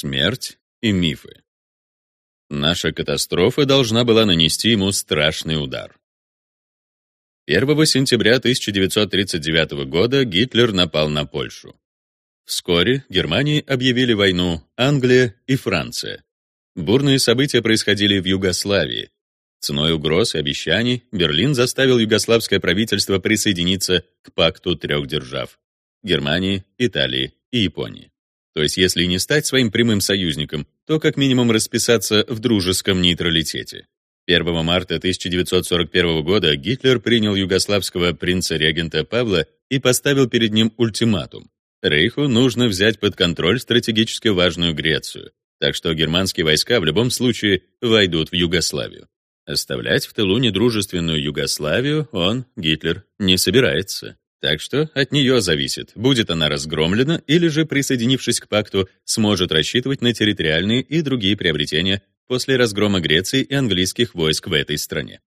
Смерть и мифы. Наша катастрофа должна была нанести ему страшный удар. 1 сентября 1939 года Гитлер напал на Польшу. Вскоре Германии объявили войну Англия и Франция. Бурные события происходили в Югославии. Ценой угроз и обещаний Берлин заставил югославское правительство присоединиться к пакту трех держав — Германии, Италии и Японии. То есть, если не стать своим прямым союзником, то как минимум расписаться в дружеском нейтралитете. 1 марта 1941 года Гитлер принял югославского принца-регента Павла и поставил перед ним ультиматум. Рейху нужно взять под контроль стратегически важную Грецию, так что германские войска в любом случае войдут в Югославию. Оставлять в тылу недружественную Югославию он, Гитлер, не собирается. Так что от нее зависит, будет она разгромлена или же, присоединившись к пакту, сможет рассчитывать на территориальные и другие приобретения после разгрома Греции и английских войск в этой стране.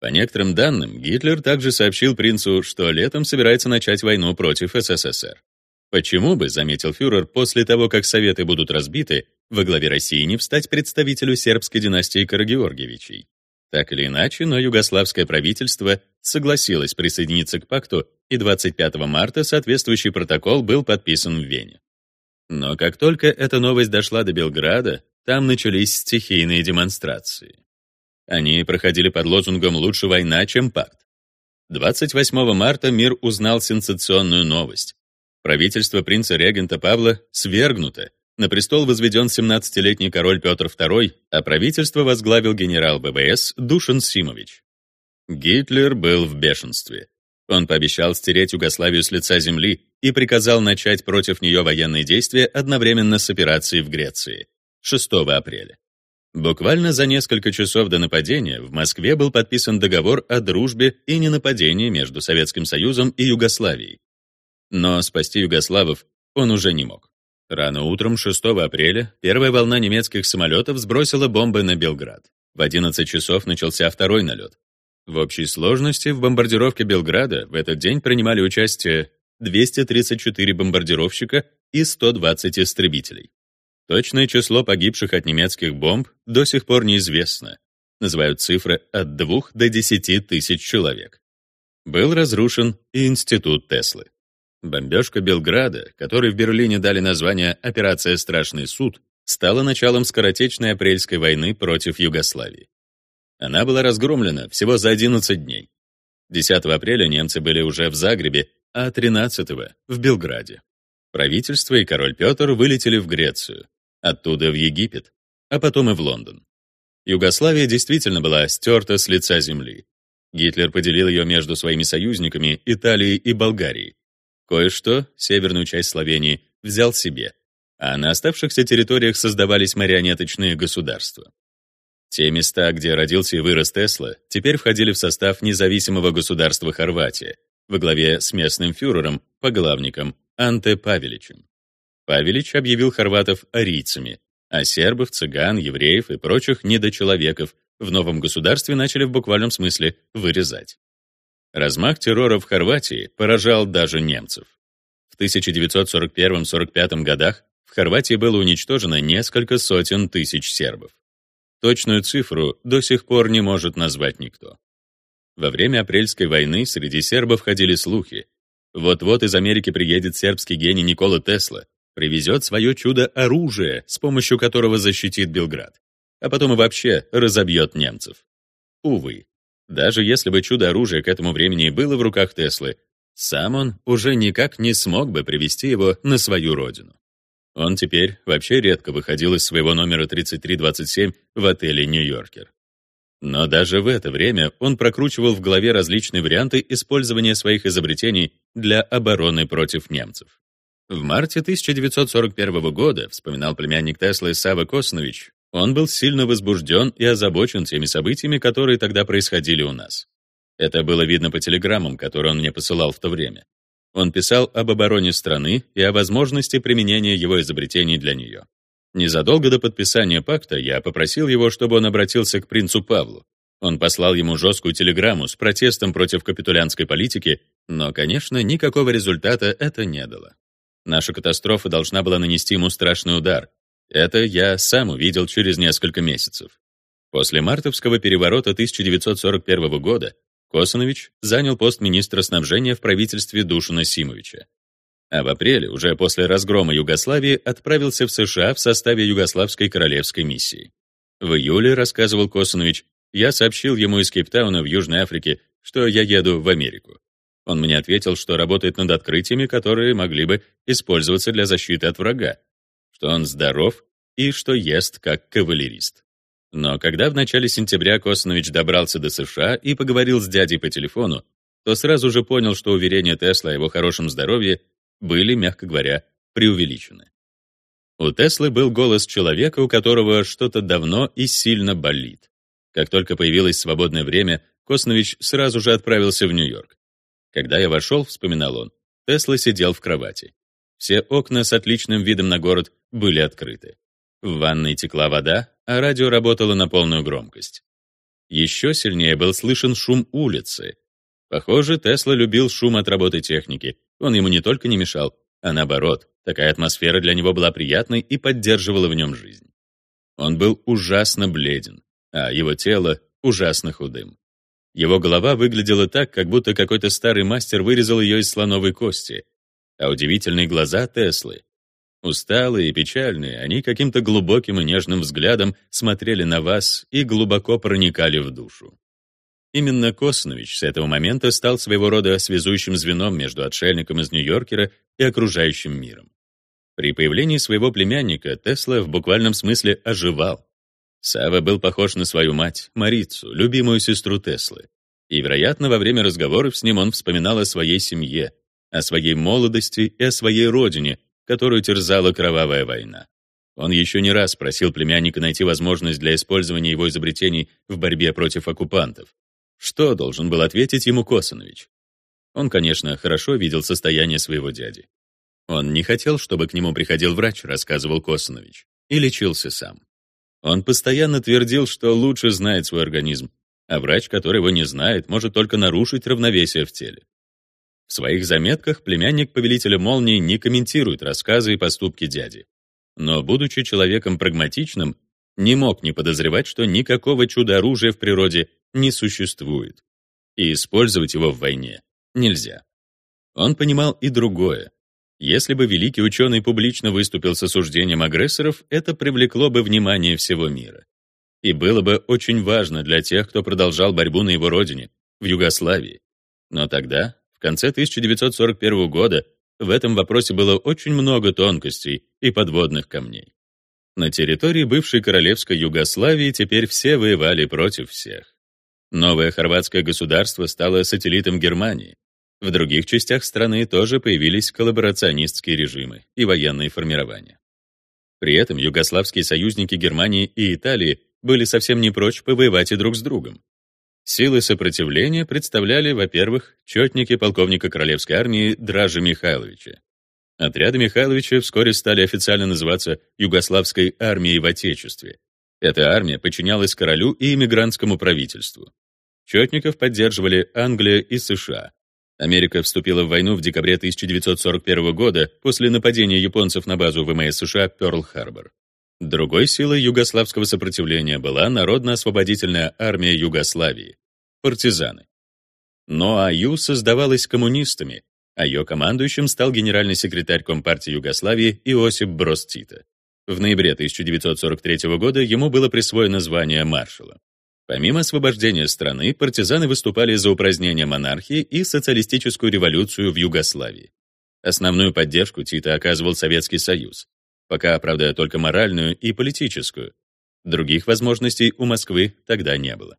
По некоторым данным, Гитлер также сообщил принцу, что летом собирается начать войну против СССР. Почему бы, заметил фюрер, после того, как Советы будут разбиты, во главе России не встать представителю сербской династии Карагеоргиевичей? Так или иначе, но югославское правительство согласилось присоединиться к пакту, и 25 марта соответствующий протокол был подписан в Вене. Но как только эта новость дошла до Белграда, там начались стихийные демонстрации. Они проходили под лозунгом «Лучше война, чем пакт». 28 марта мир узнал сенсационную новость. Правительство принца-регента Павла свергнуто, на престол возведен 17-летний король Петр II, а правительство возглавил генерал ВВС Душан Симович. Гитлер был в бешенстве. Он пообещал стереть Югославию с лица земли и приказал начать против нее военные действия одновременно с операцией в Греции 6 апреля. Буквально за несколько часов до нападения в Москве был подписан договор о дружбе и ненападении между Советским Союзом и Югославией. Но спасти югославов он уже не мог. Рано утром 6 апреля первая волна немецких самолетов сбросила бомбы на Белград. В 11 часов начался второй налет. В общей сложности в бомбардировке Белграда в этот день принимали участие 234 бомбардировщика и 120 истребителей. Точное число погибших от немецких бомб до сих пор неизвестно. Называют цифры от 2 до 10 тысяч человек. Был разрушен и институт Теслы. Бомбежка Белграда, которой в Берлине дали название «Операция Страшный суд», стала началом скоротечной апрельской войны против Югославии. Она была разгромлена всего за 11 дней. 10 апреля немцы были уже в Загребе, а 13 — в Белграде. Правительство и король Петр вылетели в Грецию, оттуда в Египет, а потом и в Лондон. Югославия действительно была стерта с лица земли. Гитлер поделил ее между своими союзниками Италией и Болгарией, Кое-что, северную часть Словении, взял себе, а на оставшихся территориях создавались марионеточные государства. Те места, где родился и вырос Тесла, теперь входили в состав независимого государства Хорватия во главе с местным фюрером, поглавником Анте Павеличем. Павелич объявил хорватов арийцами, а сербов, цыган, евреев и прочих недочеловеков в новом государстве начали в буквальном смысле вырезать. Размах террора в Хорватии поражал даже немцев. В 1941-45 годах в Хорватии было уничтожено несколько сотен тысяч сербов. Точную цифру до сих пор не может назвать никто. Во время апрельской войны среди сербов ходили слухи. Вот-вот из Америки приедет сербский гений Никола Тесла, привезет свое чудо-оружие, с помощью которого защитит Белград, а потом и вообще разобьет немцев. Увы, даже если бы чудо-оружие к этому времени было в руках Теслы, сам он уже никак не смог бы привести его на свою родину. Он теперь вообще редко выходил из своего номера 3327 в отеле «Нью-Йоркер». Но даже в это время он прокручивал в голове различные варианты использования своих изобретений для обороны против немцев. В марте 1941 года, вспоминал племянник Теслы Сава Коснович, он был сильно возбужден и озабочен теми событиями, которые тогда происходили у нас. Это было видно по телеграммам, которые он мне посылал в то время. Он писал об обороне страны и о возможности применения его изобретений для нее. Незадолго до подписания пакта я попросил его, чтобы он обратился к принцу Павлу. Он послал ему жесткую телеграмму с протестом против капитулянской политики, но, конечно, никакого результата это не дало. Наша катастрофа должна была нанести ему страшный удар, Это я сам увидел через несколько месяцев. После мартовского переворота 1941 года Косанович занял пост министра снабжения в правительстве Душина Симовича. А в апреле, уже после разгрома Югославии, отправился в США в составе Югославской королевской миссии. В июле, рассказывал Косанович, я сообщил ему из Кейптауна в Южной Африке, что я еду в Америку. Он мне ответил, что работает над открытиями, которые могли бы использоваться для защиты от врага, что он здоров и что ест как кавалерист. Но когда в начале сентября Косанович добрался до США и поговорил с дядей по телефону, то сразу же понял, что уверения Тесла о его хорошем здоровье были, мягко говоря, преувеличены. У Теслы был голос человека, у которого что-то давно и сильно болит. Как только появилось свободное время, Коснович сразу же отправился в Нью-Йорк. Когда я вошел, вспоминал он, Тесла сидел в кровати. Все окна с отличным видом на город были открыты. В ванной текла вода, а радио работало на полную громкость. Еще сильнее был слышен шум улицы. Похоже, Тесла любил шум от работы техники. Он ему не только не мешал, а наоборот, такая атмосфера для него была приятной и поддерживала в нем жизнь. Он был ужасно бледен, а его тело ужасно худым. Его голова выглядела так, как будто какой-то старый мастер вырезал ее из слоновой кости, а удивительные глаза Теслы Усталые и печальные, они каким-то глубоким и нежным взглядом смотрели на вас и глубоко проникали в душу. Именно Коснович с этого момента стал своего рода связующим звеном между отшельником из Нью-Йоркера и окружающим миром. При появлении своего племянника Тесла в буквальном смысле оживал. Сава был похож на свою мать, Марицу, любимую сестру Теслы. И, вероятно, во время разговоров с ним он вспоминал о своей семье, о своей молодости и о своей родине, которую терзала кровавая война. Он еще не раз просил племянника найти возможность для использования его изобретений в борьбе против оккупантов. Что должен был ответить ему Косанович? Он, конечно, хорошо видел состояние своего дяди. Он не хотел, чтобы к нему приходил врач, рассказывал Косанович, и лечился сам. Он постоянно твердил, что лучше знает свой организм, а врач, который его не знает, может только нарушить равновесие в теле. В своих заметках племянник повелителя молнии не комментирует рассказы и поступки дяди. Но, будучи человеком прагматичным, не мог не подозревать, что никакого чудо-оружия в природе не существует. И использовать его в войне нельзя. Он понимал и другое. Если бы великий ученый публично выступил с осуждением агрессоров, это привлекло бы внимание всего мира. И было бы очень важно для тех, кто продолжал борьбу на его родине, в Югославии. Но тогда конце 1941 года в этом вопросе было очень много тонкостей и подводных камней. На территории бывшей королевской Югославии теперь все воевали против всех. Новое хорватское государство стало сателлитом Германии. В других частях страны тоже появились коллаборационистские режимы и военные формирования. При этом югославские союзники Германии и Италии были совсем не прочь повоевать и друг с другом. Силы сопротивления представляли, во-первых, четники полковника Королевской армии Дража Михайловича. Отряды Михайловича вскоре стали официально называться Югославской армией в Отечестве. Эта армия подчинялась королю и иммигрантскому правительству. Четников поддерживали Англия и США. Америка вступила в войну в декабре 1941 года после нападения японцев на базу ВМС США Пёрл-Харбор. Другой силой югославского сопротивления была Народно-освободительная армия Югославии, партизаны. Но АЮ создавалась коммунистами, а ее командующим стал генеральный секретарь Компартии Югославии Иосип Брос Тита. В ноябре 1943 года ему было присвоено звание маршала. Помимо освобождения страны, партизаны выступали за упразднение монархии и социалистическую революцию в Югославии. Основную поддержку Тита оказывал Советский Союз, пока, правда, только моральную и политическую. Других возможностей у Москвы тогда не было.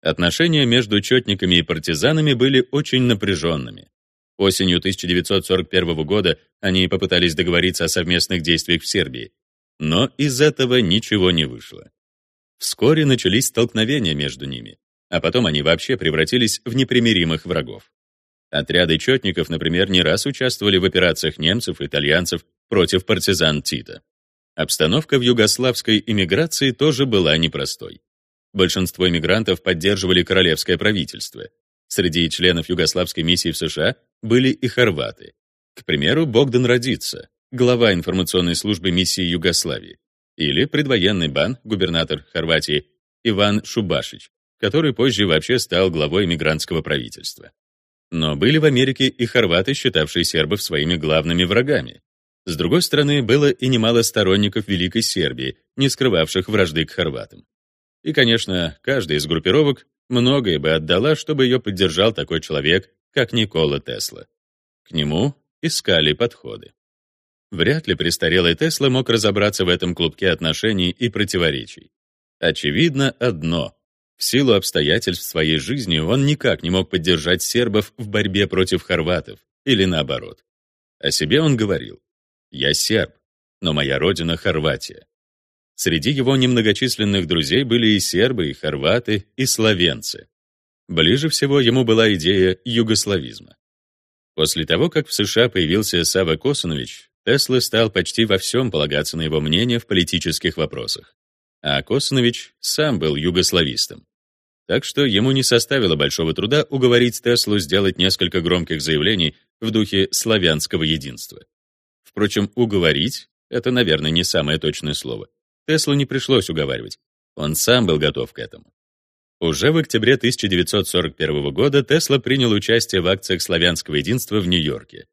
Отношения между четниками и партизанами были очень напряженными. Осенью 1941 года они попытались договориться о совместных действиях в Сербии, но из этого ничего не вышло. Вскоре начались столкновения между ними, а потом они вообще превратились в непримиримых врагов. Отряды четников, например, не раз участвовали в операциях немцев, итальянцев против партизан Тита. Обстановка в югославской эмиграции тоже была непростой. Большинство иммигрантов поддерживали королевское правительство. Среди членов югославской миссии в США были и хорваты. К примеру, Богдан Радица, глава информационной службы миссии Югославии. или предвоенный бан, губернатор Хорватии Иван Шубашич, который позже вообще стал главой мигрантского правительства. Но были в Америке и хорваты, считавшие сербов своими главными врагами. С другой стороны, было и немало сторонников Великой Сербии, не скрывавших вражды к хорватам. И, конечно, каждая из группировок многое бы отдала, чтобы ее поддержал такой человек, как Никола Тесла. К нему искали подходы. Вряд ли престарелый Тесла мог разобраться в этом клубке отношений и противоречий. Очевидно одно. В силу обстоятельств своей жизни он никак не мог поддержать сербов в борьбе против хорватов, или наоборот. О себе он говорил «Я серб, но моя родина — Хорватия». Среди его немногочисленных друзей были и сербы, и хорваты, и словенцы. Ближе всего ему была идея югославизма. После того, как в США появился Сава Косанович, Тесла стал почти во всем полагаться на его мнение в политических вопросах. А Косанович сам был югославистом. Так что ему не составило большого труда уговорить Теслу сделать несколько громких заявлений в духе славянского единства. Впрочем, уговорить — это, наверное, не самое точное слово. Теслу не пришлось уговаривать. Он сам был готов к этому. Уже в октябре 1941 года Тесла принял участие в акциях славянского единства в Нью-Йорке.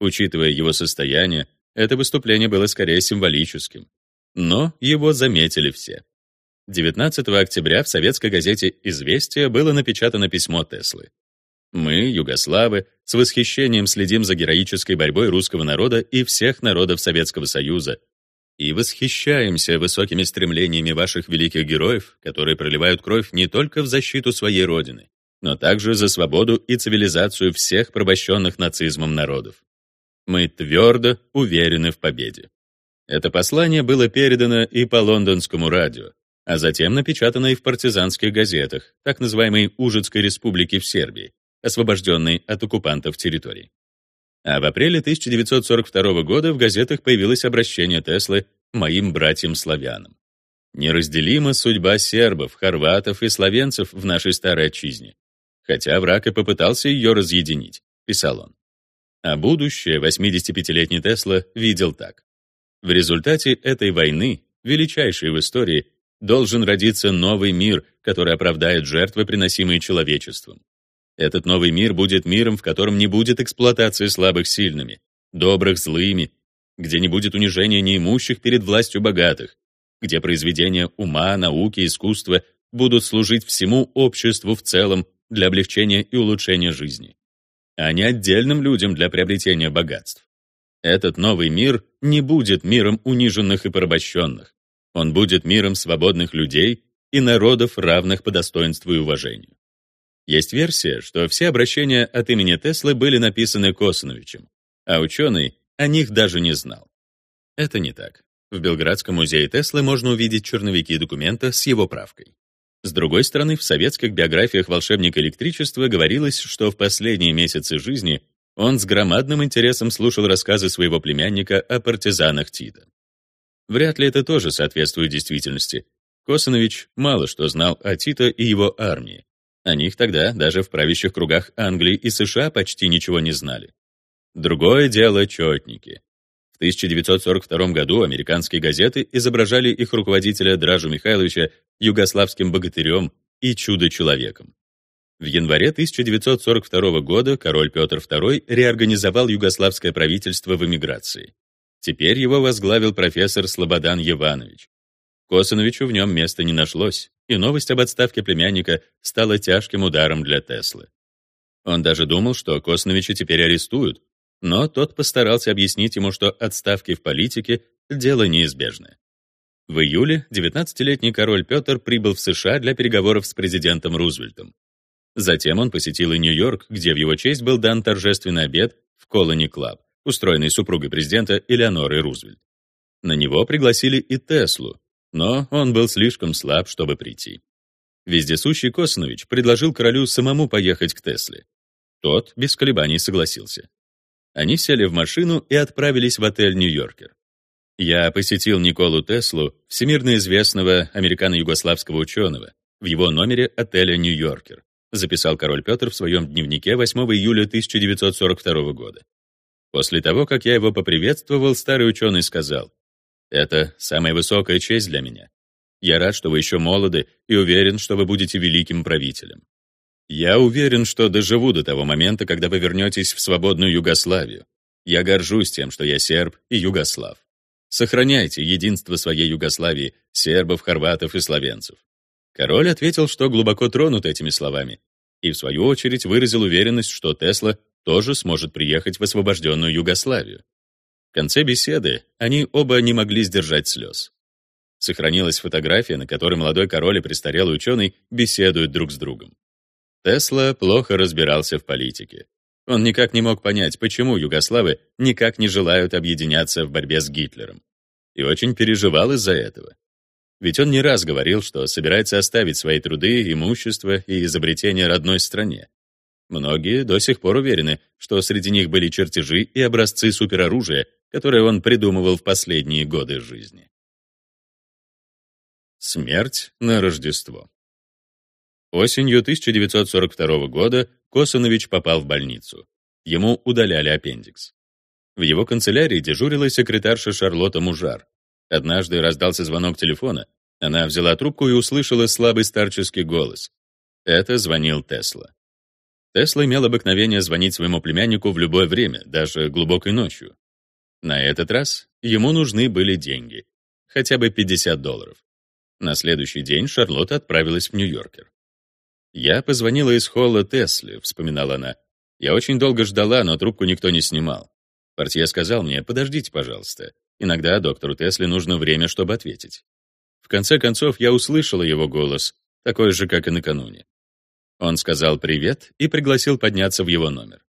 Учитывая его состояние, это выступление было скорее символическим. Но его заметили все. 19 октября в советской газете «Известия» было напечатано письмо Теслы. «Мы, югославы, с восхищением следим за героической борьбой русского народа и всех народов Советского Союза и восхищаемся высокими стремлениями ваших великих героев, которые проливают кровь не только в защиту своей родины, но также за свободу и цивилизацию всех порабощенных нацизмом народов. Мы твердо уверены в победе. Это послание было передано и по лондонскому радио, а затем напечатано и в партизанских газетах, так называемой Ужицкой республики в Сербии, освобожденной от оккупантов территорий. А в апреле 1942 года в газетах появилось обращение Теслы «Моим братьям-славянам». Неразделима судьба сербов, хорватов и словенцев в нашей старой отчизне. Хотя враг и попытался ее разъединить, писал он. А будущее 85-летний Тесла видел так. В результате этой войны, величайшей в истории, должен родиться новый мир, который оправдает жертвы, приносимые человечеством. Этот новый мир будет миром, в котором не будет эксплуатации слабых сильными, добрых злыми, где не будет унижения неимущих перед властью богатых, где произведения ума, науки, искусства будут служить всему обществу в целом для облегчения и улучшения жизни, а не отдельным людям для приобретения богатств. Этот новый мир не будет миром униженных и порабощенных. Он будет миром свободных людей и народов, равных по достоинству и уважению. Есть версия, что все обращения от имени Теслы были написаны Косановичем, а ученый о них даже не знал. Это не так. В Белградском музее Теслы можно увидеть черновики документа с его правкой. С другой стороны, в советских биографиях волшебника электричества говорилось, что в последние месяцы жизни он с громадным интересом слушал рассказы своего племянника о партизанах Тита. Вряд ли это тоже соответствует действительности. Косанович мало что знал о Тита и его армии, о них тогда даже в правящих кругах Англии и США почти ничего не знали. Другое дело — четники. В 1942 году американские газеты изображали их руководителя Дражу Михайловича югославским богатырем и чудо-человеком. В январе 1942 года король Петр II реорганизовал югославское правительство в эмиграции. Теперь его возглавил профессор Слободан Еванович. Косановичу в нем места не нашлось, и новость об отставке племянника стала тяжким ударом для Теслы. Он даже думал, что Косановича теперь арестуют, но тот постарался объяснить ему, что отставки в политике — дело неизбежное. В июле 19-летний король Петр прибыл в США для переговоров с президентом Рузвельтом. Затем он посетил и Нью-Йорк, где в его честь был дан торжественный обед в Колони Клаб, устроенный супругой президента Элеонорой Рузвельт. На него пригласили и Теслу, но он был слишком слаб, чтобы прийти. Вездесущий Косанович предложил королю самому поехать к Тесле. Тот без колебаний согласился. Они сели в машину и отправились в отель «Нью-Йоркер». Я посетил Николу Теслу, всемирно известного американо-югославского ученого, в его номере отеля «Нью-Йоркер», записал король Петр в своем дневнике 8 июля 1942 года. После того, как я его поприветствовал, старый ученый сказал, Это самая высокая честь для меня. Я рад, что вы еще молоды и уверен, что вы будете великим правителем. Я уверен, что доживу до того момента, когда вы вернетесь в свободную Югославию. Я горжусь тем, что я серб и югослав. Сохраняйте единство своей Югославии, сербов, хорватов и словенцев. Король ответил, что глубоко тронут этими словами, и в свою очередь выразил уверенность, что Тесла тоже сможет приехать в освобожденную Югославию. В конце беседы они оба не могли сдержать слез. Сохранилась фотография, на которой молодой король и престарелый ученый беседуют друг с другом. Тесла плохо разбирался в политике. Он никак не мог понять, почему югославы никак не желают объединяться в борьбе с Гитлером. И очень переживал из-за этого. Ведь он не раз говорил, что собирается оставить свои труды, имущество и изобретения родной стране. Многие до сих пор уверены, что среди них были чертежи и образцы супероружия, которые он придумывал в последние годы жизни. Смерть на Рождество. Осенью 1942 года Косанович попал в больницу. Ему удаляли аппендикс. В его канцелярии дежурила секретарша Шарлотта Мужар. Однажды раздался звонок телефона. Она взяла трубку и услышала слабый старческий голос. Это звонил Тесла. Тесла имел обыкновение звонить своему племяннику в любое время, даже глубокой ночью. На этот раз ему нужны были деньги, хотя бы 50 долларов. На следующий день Шарлотта отправилась в Нью-Йоркер. «Я позвонила из холла Тесли», — вспоминала она. «Я очень долго ждала, но трубку никто не снимал. Портье сказал мне, подождите, пожалуйста. Иногда доктору Тесли нужно время, чтобы ответить. В конце концов, я услышала его голос, такой же, как и накануне. Он сказал привет и пригласил подняться в его номер.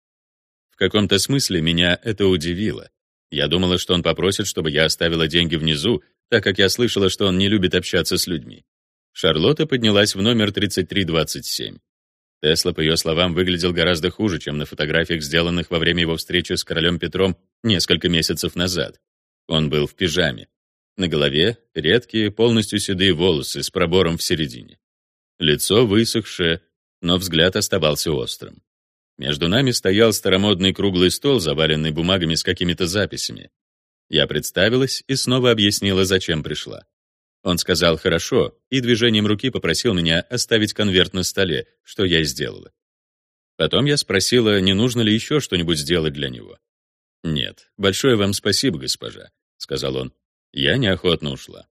В каком-то смысле меня это удивило. Я думала, что он попросит, чтобы я оставила деньги внизу, так как я слышала, что он не любит общаться с людьми. Шарлотта поднялась в номер 3327. Тесла, по ее словам, выглядел гораздо хуже, чем на фотографиях, сделанных во время его встречи с королем Петром несколько месяцев назад. Он был в пижаме. На голове редкие, полностью седые волосы с пробором в середине. Лицо высохшее, но взгляд оставался острым. Между нами стоял старомодный круглый стол, заваленный бумагами с какими-то записями. Я представилась и снова объяснила, зачем пришла. Он сказал «хорошо» и движением руки попросил меня оставить конверт на столе, что я и сделала. Потом я спросила, не нужно ли еще что-нибудь сделать для него. «Нет, большое вам спасибо, госпожа», — сказал он. Я неохотно ушла.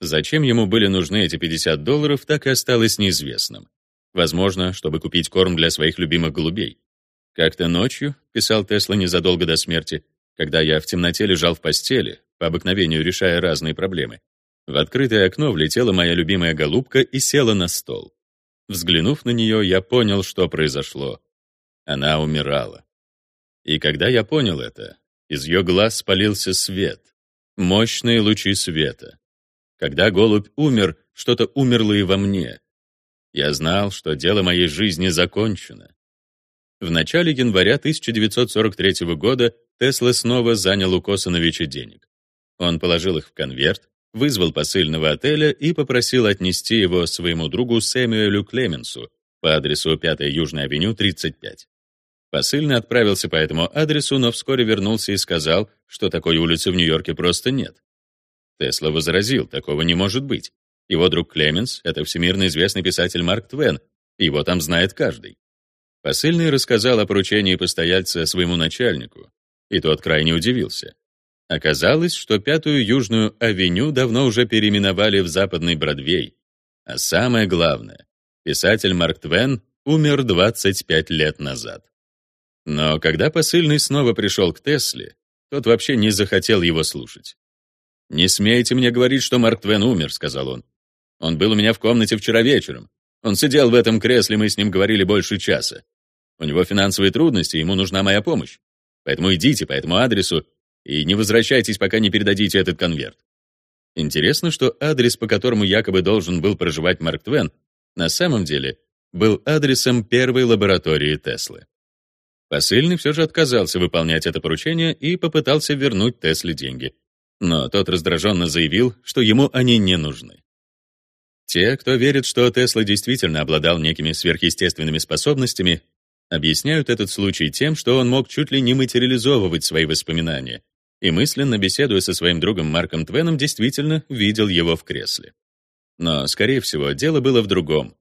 Зачем ему были нужны эти 50 долларов, так и осталось неизвестным. Возможно, чтобы купить корм для своих любимых голубей. Как-то ночью, писал Тесла незадолго до смерти, когда я в темноте лежал в постели, по обыкновению решая разные проблемы. В открытое окно влетела моя любимая голубка и села на стол. Взглянув на нее, я понял, что произошло. Она умирала. И когда я понял это, из ее глаз спалился свет, мощные лучи света. Когда голубь умер, что-то умерло и во мне. Я знал, что дело моей жизни закончено. В начале января 1943 года Тесла снова занял у Косановича денег. Он положил их в конверт, вызвал посыльного отеля и попросил отнести его своему другу Сэмюэлю Клеменсу по адресу 5 Южная авеню, 35. Посыльный отправился по этому адресу, но вскоре вернулся и сказал, что такой улицы в Нью-Йорке просто нет. Тесла возразил, такого не может быть. Его друг Клеменс — это всемирно известный писатель Марк Твен, его там знает каждый. Посыльный рассказал о поручении постояльца своему начальнику, и тот крайне удивился. Оказалось, что Пятую Южную авеню давно уже переименовали в Западный Бродвей. А самое главное, писатель Марк Твен умер 25 лет назад. Но когда посыльный снова пришел к Тесле, тот вообще не захотел его слушать. «Не смейте мне говорить, что Марк Твен умер», — сказал он. «Он был у меня в комнате вчера вечером. Он сидел в этом кресле, мы с ним говорили больше часа. У него финансовые трудности, ему нужна моя помощь. Поэтому идите по этому адресу и не возвращайтесь, пока не передадите этот конверт. Интересно, что адрес, по которому якобы должен был проживать Марк Твен, на самом деле был адресом первой лаборатории Теслы. Посыльный все же отказался выполнять это поручение и попытался вернуть Тесле деньги. Но тот раздраженно заявил, что ему они не нужны. Те, кто верит, что Тесла действительно обладал некими сверхъестественными способностями, Объясняют этот случай тем, что он мог чуть ли не материализовывать свои воспоминания, и мысленно беседуя со своим другом Марком Твеном, действительно видел его в кресле. Но, скорее всего, дело было в другом.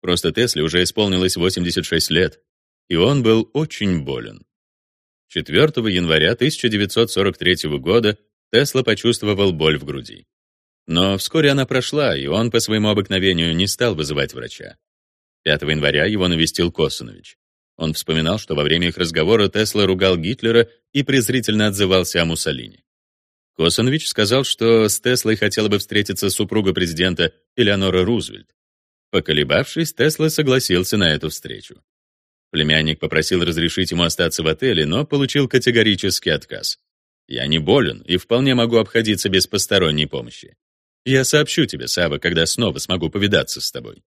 Просто Тесле уже исполнилось 86 лет, и он был очень болен. 4 января 1943 года Тесла почувствовал боль в груди. Но вскоре она прошла, и он по своему обыкновению не стал вызывать врача. 5 января его навестил Косанович. Он вспоминал, что во время их разговора Тесла ругал Гитлера и презрительно отзывался о Муссолини. Косанович сказал, что с Теслой хотела бы встретиться супруга президента Элеонора Рузвельт. Поколебавшись, Тесла согласился на эту встречу. Племянник попросил разрешить ему остаться в отеле, но получил категорический отказ. «Я не болен и вполне могу обходиться без посторонней помощи. Я сообщу тебе, Сава, когда снова смогу повидаться с тобой».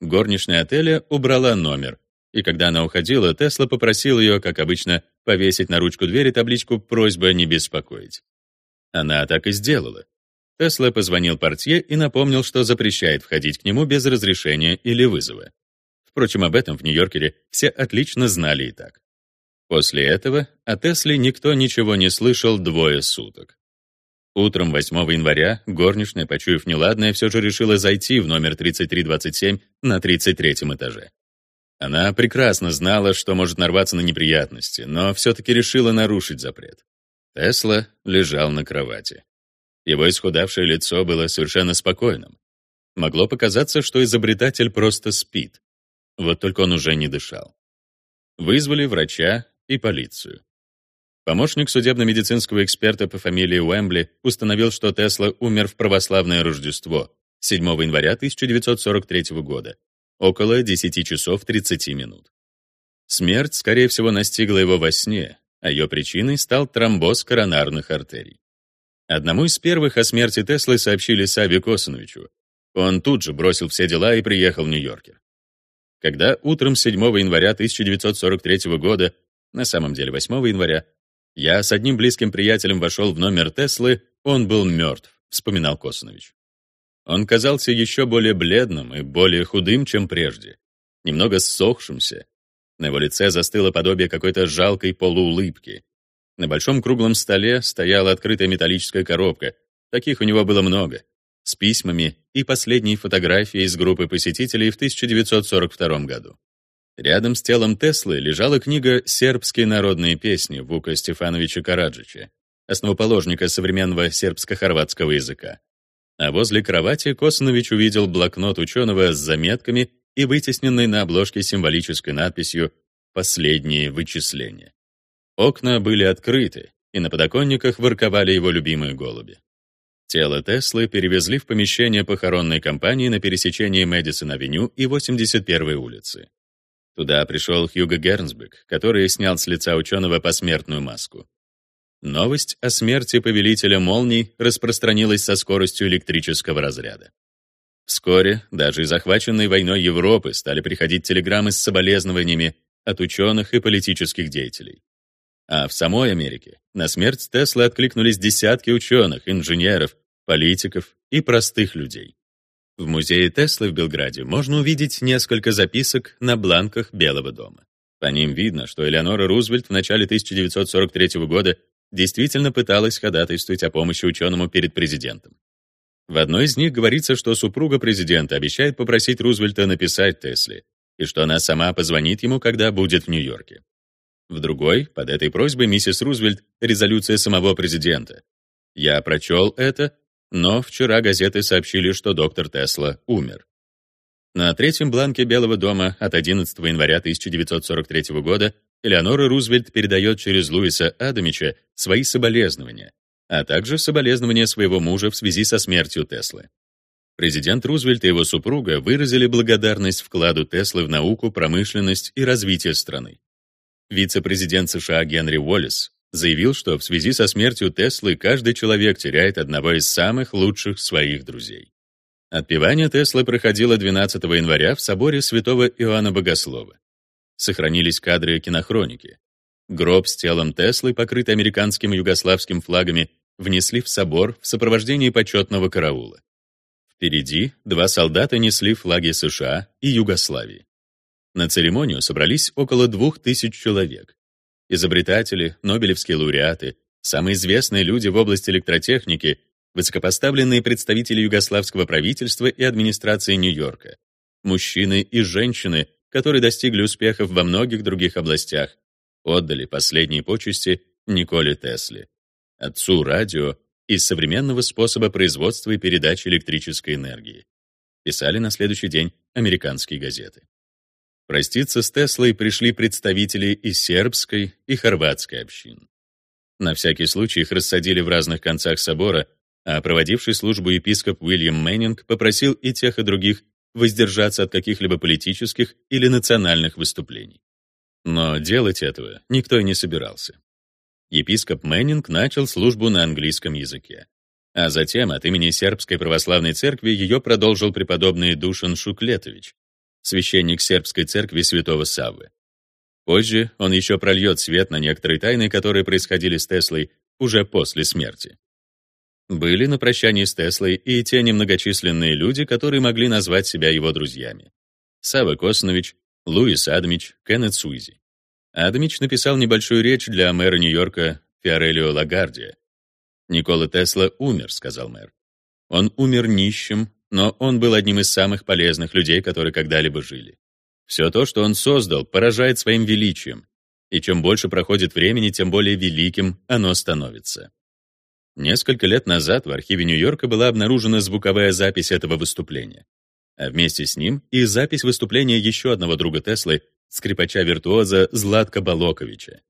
Горничная отеля убрала номер, и когда она уходила, Тесла попросил ее, как обычно, повесить на ручку двери табличку «Просьба не беспокоить». Она так и сделала. Тесла позвонил портье и напомнил, что запрещает входить к нему без разрешения или вызова. Впрочем, об этом в Нью-Йоркере все отлично знали и так. После этого о Тесле никто ничего не слышал двое суток. Утром 8 января горничная, почуяв неладное, все же решила зайти в номер 3327 на 33 этаже. Она прекрасно знала, что может нарваться на неприятности, но все-таки решила нарушить запрет. Тесла лежал на кровати. Его исхудавшее лицо было совершенно спокойным. Могло показаться, что изобретатель просто спит. Вот только он уже не дышал. Вызвали врача и полицию. Помощник судебно-медицинского эксперта по фамилии Уэмбли установил, что Тесла умер в православное Рождество 7 января 1943 года около 10 часов 30 минут. Смерть, скорее всего, настигла его во сне, а ее причиной стал тромбоз коронарных артерий. Одному из первых о смерти Теслы сообщили Сави Косановичу. Он тут же бросил все дела и приехал в Нью-Йоркер. Когда утром 7 января 1943 года, на самом деле 8 января, я с одним близким приятелем вошел в номер Теслы, он был мертв, вспоминал Косанович. Он казался еще более бледным и более худым, чем прежде, немного ссохшимся. На его лице застыло подобие какой-то жалкой полуулыбки. На большом круглом столе стояла открытая металлическая коробка. Таких у него было много. С письмами и последней фотографией из группы посетителей в 1942 году. Рядом с телом Теслы лежала книга «Сербские народные песни» Вука Стефановича Караджича, основоположника современного сербско-хорватского языка. А возле кровати Косанович увидел блокнот ученого с заметками и вытесненной на обложке символической надписью «Последние вычисления». Окна были открыты, и на подоконниках ворковали его любимые голуби. Тело Теслы перевезли в помещение похоронной компании на пересечении Мэдисон-авеню и 81-й улицы. Туда пришел Хьюго Гернсбек, который снял с лица ученого посмертную маску. Новость о смерти повелителя молний распространилась со скоростью электрического разряда. Вскоре даже из захваченной войной Европы стали приходить телеграммы с соболезнованиями от ученых и политических деятелей. А в самой Америке на смерть Теслы откликнулись десятки ученых, инженеров, политиков и простых людей. В музее Теслы в Белграде можно увидеть несколько записок на бланках Белого дома. По ним видно, что Элеонора Рузвельт в начале 1943 года действительно пыталась ходатайствовать о помощи ученому перед президентом. В одной из них говорится, что супруга президента обещает попросить Рузвельта написать Тесле, и что она сама позвонит ему, когда будет в Нью-Йорке. В другой, под этой просьбой миссис Рузвельт, резолюция самого президента. Я прочел это, но вчера газеты сообщили, что доктор Тесла умер. На третьем бланке Белого дома от 11 января 1943 года Элеонора Рузвельт передает через Луиса Адамича свои соболезнования, а также соболезнования своего мужа в связи со смертью Теслы. Президент Рузвельт и его супруга выразили благодарность вкладу Теслы в науку, промышленность и развитие страны. Вице-президент США Генри Уоллес заявил, что в связи со смертью Теслы каждый человек теряет одного из самых лучших своих друзей. Отпевание Теслы проходило 12 января в соборе святого Иоанна Богослова. Сохранились кадры кинохроники. Гроб с телом Теслы, покрытый американским и югославским флагами, внесли в собор в сопровождении почетного караула. Впереди два солдата несли флаги США и Югославии. На церемонию собрались около двух тысяч человек. Изобретатели, нобелевские лауреаты, Самые известные люди в области электротехники — высокопоставленные представители югославского правительства и администрации Нью-Йорка, мужчины и женщины, которые достигли успехов во многих других областях, отдали последние почести Николе Тесле, отцу радио и современного способа производства и передачи электрической энергии. Писали на следующий день американские газеты. Проститься с Теслой пришли представители и сербской, и хорватской общин. На всякий случай их рассадили в разных концах собора, а проводивший службу епископ Уильям Мэннинг попросил и тех, и других воздержаться от каких-либо политических или национальных выступлений. Но делать этого никто и не собирался. Епископ Мэннинг начал службу на английском языке. А затем от имени Сербской православной церкви ее продолжил преподобный Душан Шуклетович, священник Сербской церкви Святого Саввы. Позже он еще прольет свет на некоторые тайны, которые происходили с Теслой уже после смерти. Были на прощании с Теслой и те немногочисленные люди, которые могли назвать себя его друзьями. Сава Коснович, Луис Адамич, Кеннет Суизи. Адамич написал небольшую речь для мэра Нью-Йорка Фиорелио Лагардия. «Никола Тесла умер», — сказал мэр. «Он умер нищим, но он был одним из самых полезных людей, которые когда-либо жили. Все то, что он создал, поражает своим величием, и чем больше проходит времени, тем более великим оно становится. Несколько лет назад в архиве Нью-Йорка была обнаружена звуковая запись этого выступления, а вместе с ним и запись выступления еще одного друга Теслы, скрипача-виртуоза Златка Балоковича.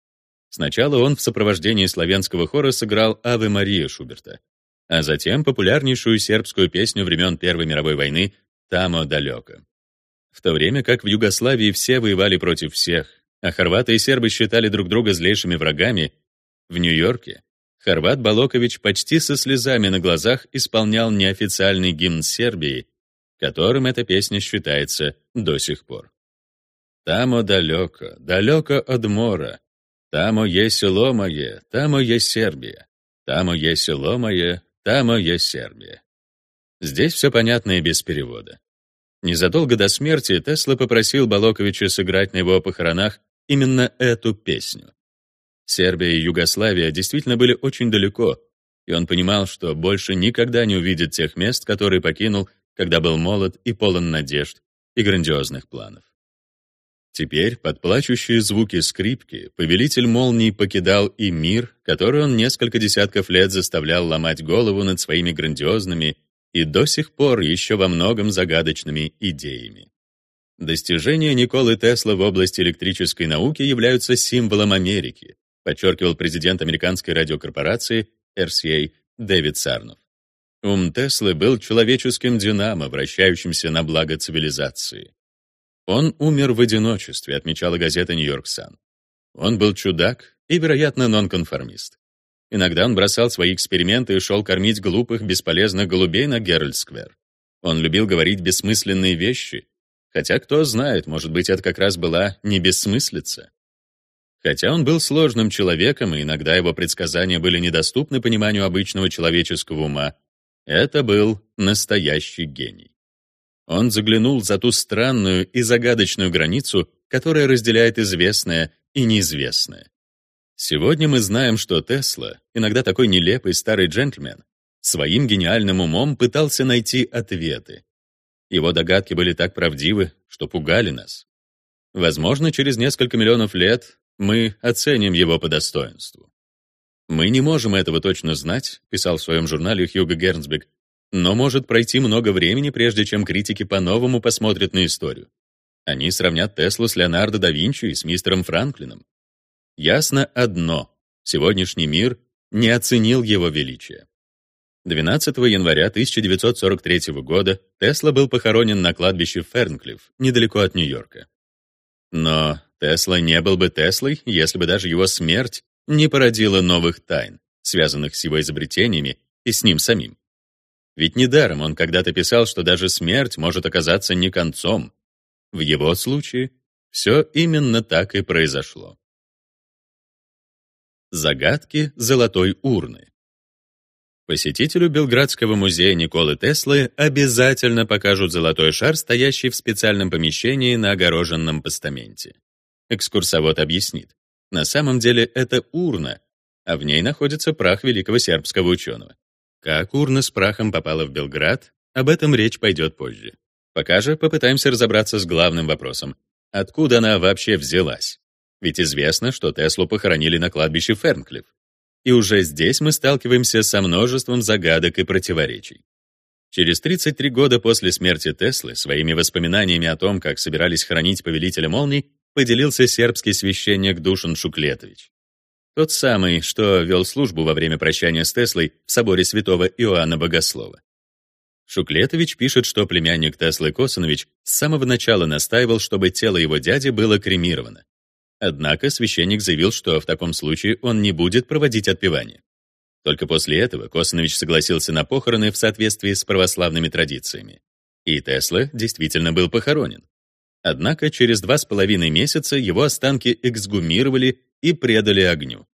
Сначала он в сопровождении славянского хора сыграл «Аве Мария» Шуберта, а затем популярнейшую сербскую песню времен Первой мировой войны «Тамо далеко». В то время как в Югославии все воевали против всех, а хорваты и сербы считали друг друга злейшими врагами, в Нью-Йорке хорват Балокович почти со слезами на глазах исполнял неофициальный гимн Сербии, которым эта песня считается до сих пор. «Тамо далеко, далеко от мора, тамо є село моє, тамо є Сербия, тамо є село моє, Тамо есть Сербия. Здесь все понятно и без перевода. Незадолго до смерти Тесла попросил Балоковича сыграть на его похоронах именно эту песню. Сербия и Югославия действительно были очень далеко, и он понимал, что больше никогда не увидит тех мест, которые покинул, когда был молод и полон надежд и грандиозных планов. Теперь, под плачущие звуки скрипки, повелитель молний покидал и мир, который он несколько десятков лет заставлял ломать голову над своими грандиозными и до сих пор еще во многом загадочными идеями. Достижения Николы Тесла в области электрической науки являются символом Америки, подчеркивал президент американской радиокорпорации RCA Дэвид Сарнов. Ум Теслы был человеческим динамо, вращающимся на благо цивилизации. Он умер в одиночестве, отмечала газета «Нью-Йорк Сан». Он был чудак и, вероятно, нонконформист. Иногда он бросал свои эксперименты и шел кормить глупых, бесполезных голубей на Геральд-сквер. Он любил говорить бессмысленные вещи, хотя, кто знает, может быть, это как раз была не бессмыслица. Хотя он был сложным человеком, и иногда его предсказания были недоступны пониманию обычного человеческого ума, это был настоящий гений. Он заглянул за ту странную и загадочную границу, которая разделяет известное и неизвестное. Сегодня мы знаем, что Тесла, иногда такой нелепый старый джентльмен, своим гениальным умом пытался найти ответы. Его догадки были так правдивы, что пугали нас. Возможно, через несколько миллионов лет мы оценим его по достоинству. Мы не можем этого точно знать, писал в своем журнале Хьюго Гернсбек, но может пройти много времени, прежде чем критики по-новому посмотрят на историю. Они сравнят Теслу с Леонардо да Винчи и с мистером Франклином. Ясно одно — сегодняшний мир не оценил его величие. 12 января 1943 года Тесла был похоронен на кладбище Фернклифф, недалеко от Нью-Йорка. Но Тесла не был бы Теслой, если бы даже его смерть не породила новых тайн, связанных с его изобретениями и с ним самим. Ведь недаром он когда-то писал, что даже смерть может оказаться не концом. В его случае все именно так и произошло. Загадки золотой урны. Посетителю Белградского музея Николы Теслы обязательно покажут золотой шар, стоящий в специальном помещении на огороженном постаменте. Экскурсовод объяснит. На самом деле это урна, а в ней находится прах великого сербского ученого. Как урна с прахом попала в Белград, об этом речь пойдет позже. Пока же попытаемся разобраться с главным вопросом. Откуда она вообще взялась? Ведь известно, что Теслу похоронили на кладбище Фернклифф. И уже здесь мы сталкиваемся со множеством загадок и противоречий. Через 33 года после смерти Теслы своими воспоминаниями о том, как собирались хоронить повелителя молний, поделился сербский священник Душан Шуклетович. Тот самый, что вел службу во время прощания с Теслой в соборе святого Иоанна Богослова. Шуклетович пишет, что племянник Теслы Косанович с самого начала настаивал, чтобы тело его дяди было кремировано. Однако священник заявил, что в таком случае он не будет проводить отпевание. Только после этого Косанович согласился на похороны в соответствии с православными традициями. И Тесла действительно был похоронен. Однако через два с половиной месяца его останки эксгумировали и предали огню.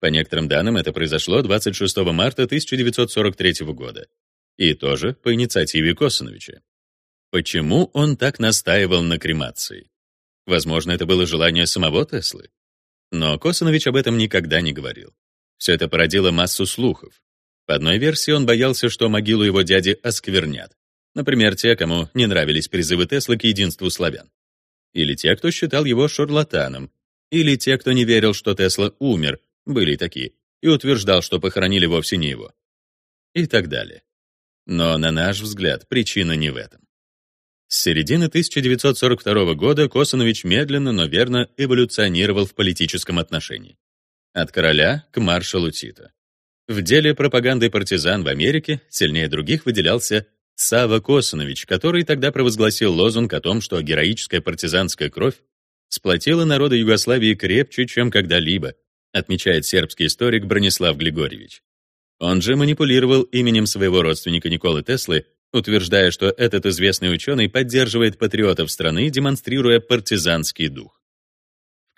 По некоторым данным, это произошло 26 марта 1943 года. И тоже по инициативе Косановича. Почему он так настаивал на кремации? Возможно, это было желание самого Теслы. Но Косанович об этом никогда не говорил. Все это породило массу слухов. По одной версии, он боялся, что могилу его дяди осквернят. Например, те, кому не нравились призывы Теслы к единству славян. Или те, кто считал его шарлатаном. Или те, кто не верил, что Тесла умер, были такие, и утверждал, что похоронили вовсе не его. И так далее. Но, на наш взгляд, причина не в этом. С середины 1942 года Косанович медленно, но верно эволюционировал в политическом отношении. От короля к маршалу Тита. В деле пропаганды партизан в Америке сильнее других выделялся Сава Косанович, который тогда провозгласил лозунг о том, что героическая партизанская кровь сплотила народы Югославии крепче, чем когда-либо, отмечает сербский историк Бронислав Григорьевич. Он же манипулировал именем своего родственника Николы Теслы, утверждая, что этот известный ученый поддерживает патриотов страны, демонстрируя партизанский дух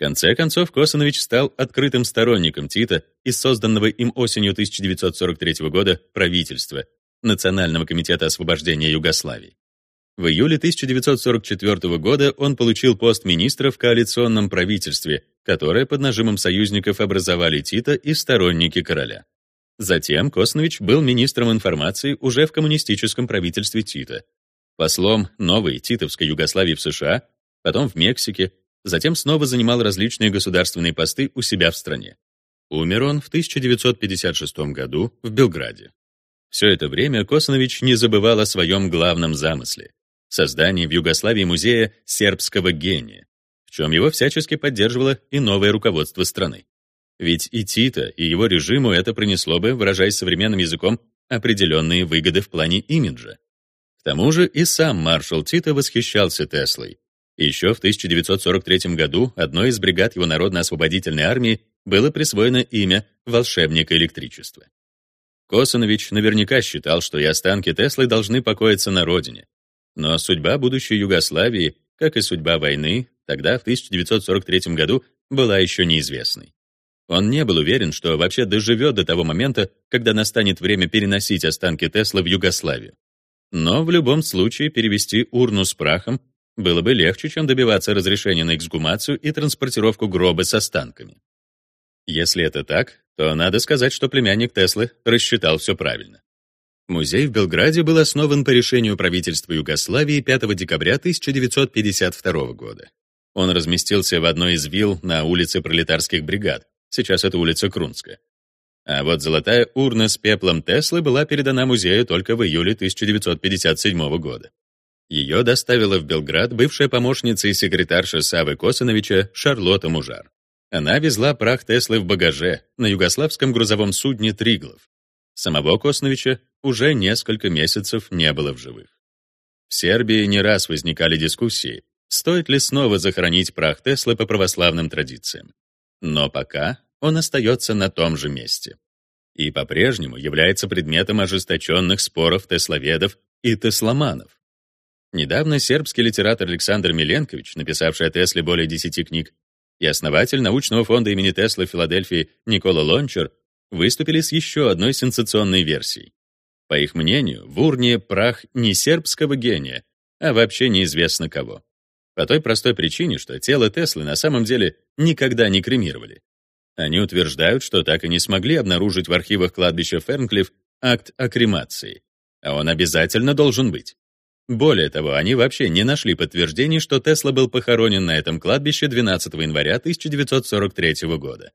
конце концов, Косанович стал открытым сторонником Тита и созданного им осенью 1943 года правительства Национального комитета освобождения Югославии. В июле 1944 года он получил пост министра в коалиционном правительстве, которое под нажимом союзников образовали Тита и сторонники короля. Затем Коснович был министром информации уже в коммунистическом правительстве Тита, послом новой титовской Югославии в США, потом в Мексике, Затем снова занимал различные государственные посты у себя в стране. Умер он в 1956 году в Белграде. Все это время Косанович не забывал о своем главном замысле — создании в Югославии музея сербского гения, в чем его всячески поддерживало и новое руководство страны. Ведь и Тита, и его режиму это принесло бы, выражаясь современным языком, определенные выгоды в плане имиджа. К тому же и сам маршал Тита восхищался Теслой еще в 1943 году одной из бригад его народно-освободительной армии было присвоено имя «Волшебник электричества». Косанович наверняка считал, что и останки Теслы должны покоиться на родине. Но судьба будущей Югославии, как и судьба войны, тогда, в 1943 году, была еще неизвестной. Он не был уверен, что вообще доживет до того момента, когда настанет время переносить останки Теслы в Югославию. Но в любом случае перевести урну с прахом было бы легче, чем добиваться разрешения на эксгумацию и транспортировку гроба с останками. Если это так, то надо сказать, что племянник Теслы рассчитал все правильно. Музей в Белграде был основан по решению правительства Югославии 5 декабря 1952 года. Он разместился в одной из вилл на улице Пролетарских бригад, сейчас это улица Крунская. А вот золотая урна с пеплом Теслы была передана музею только в июле 1957 года. Ее доставила в Белград бывшая помощница и секретарша Савы Косановича Шарлотта Мужар. Она везла прах Теслы в багаже на югославском грузовом судне «Триглов». Самого Косновича уже несколько месяцев не было в живых. В Сербии не раз возникали дискуссии, стоит ли снова захоронить прах Теслы по православным традициям. Но пока он остается на том же месте. И по-прежнему является предметом ожесточенных споров тесловедов и тесломанов. Недавно сербский литератор Александр Миленкович, написавший о Тесле более десяти книг, и основатель научного фонда имени Тесла Филадельфии Никола Лончер выступили с еще одной сенсационной версией. По их мнению, в урне прах не сербского гения, а вообще неизвестно кого. По той простой причине, что тело Теслы на самом деле никогда не кремировали. Они утверждают, что так и не смогли обнаружить в архивах кладбища Фернклифф акт о кремации, а он обязательно должен быть. Более того, они вообще не нашли подтверждений, что Тесла был похоронен на этом кладбище 12 января 1943 года.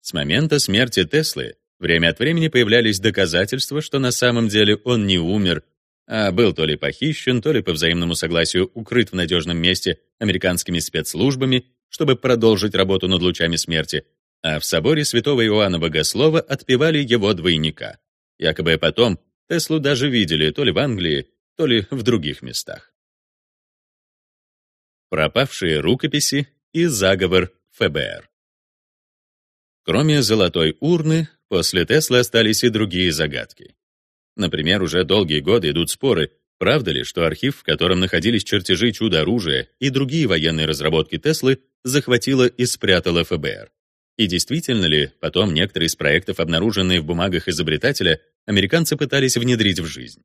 С момента смерти Теслы время от времени появлялись доказательства, что на самом деле он не умер, а был то ли похищен, то ли по взаимному согласию укрыт в надежном месте американскими спецслужбами, чтобы продолжить работу над лучами смерти, а в соборе святого Иоанна Богослова отпевали его двойника. Якобы потом Теслу даже видели то ли в Англии, то ли в других местах. Пропавшие рукописи и заговор ФБР. Кроме золотой урны, после Теслы остались и другие загадки. Например, уже долгие годы идут споры, правда ли, что архив, в котором находились чертежи чудо-оружия и другие военные разработки Теслы, захватило и спрятало ФБР. И действительно ли потом некоторые из проектов, обнаруженные в бумагах изобретателя, американцы пытались внедрить в жизнь?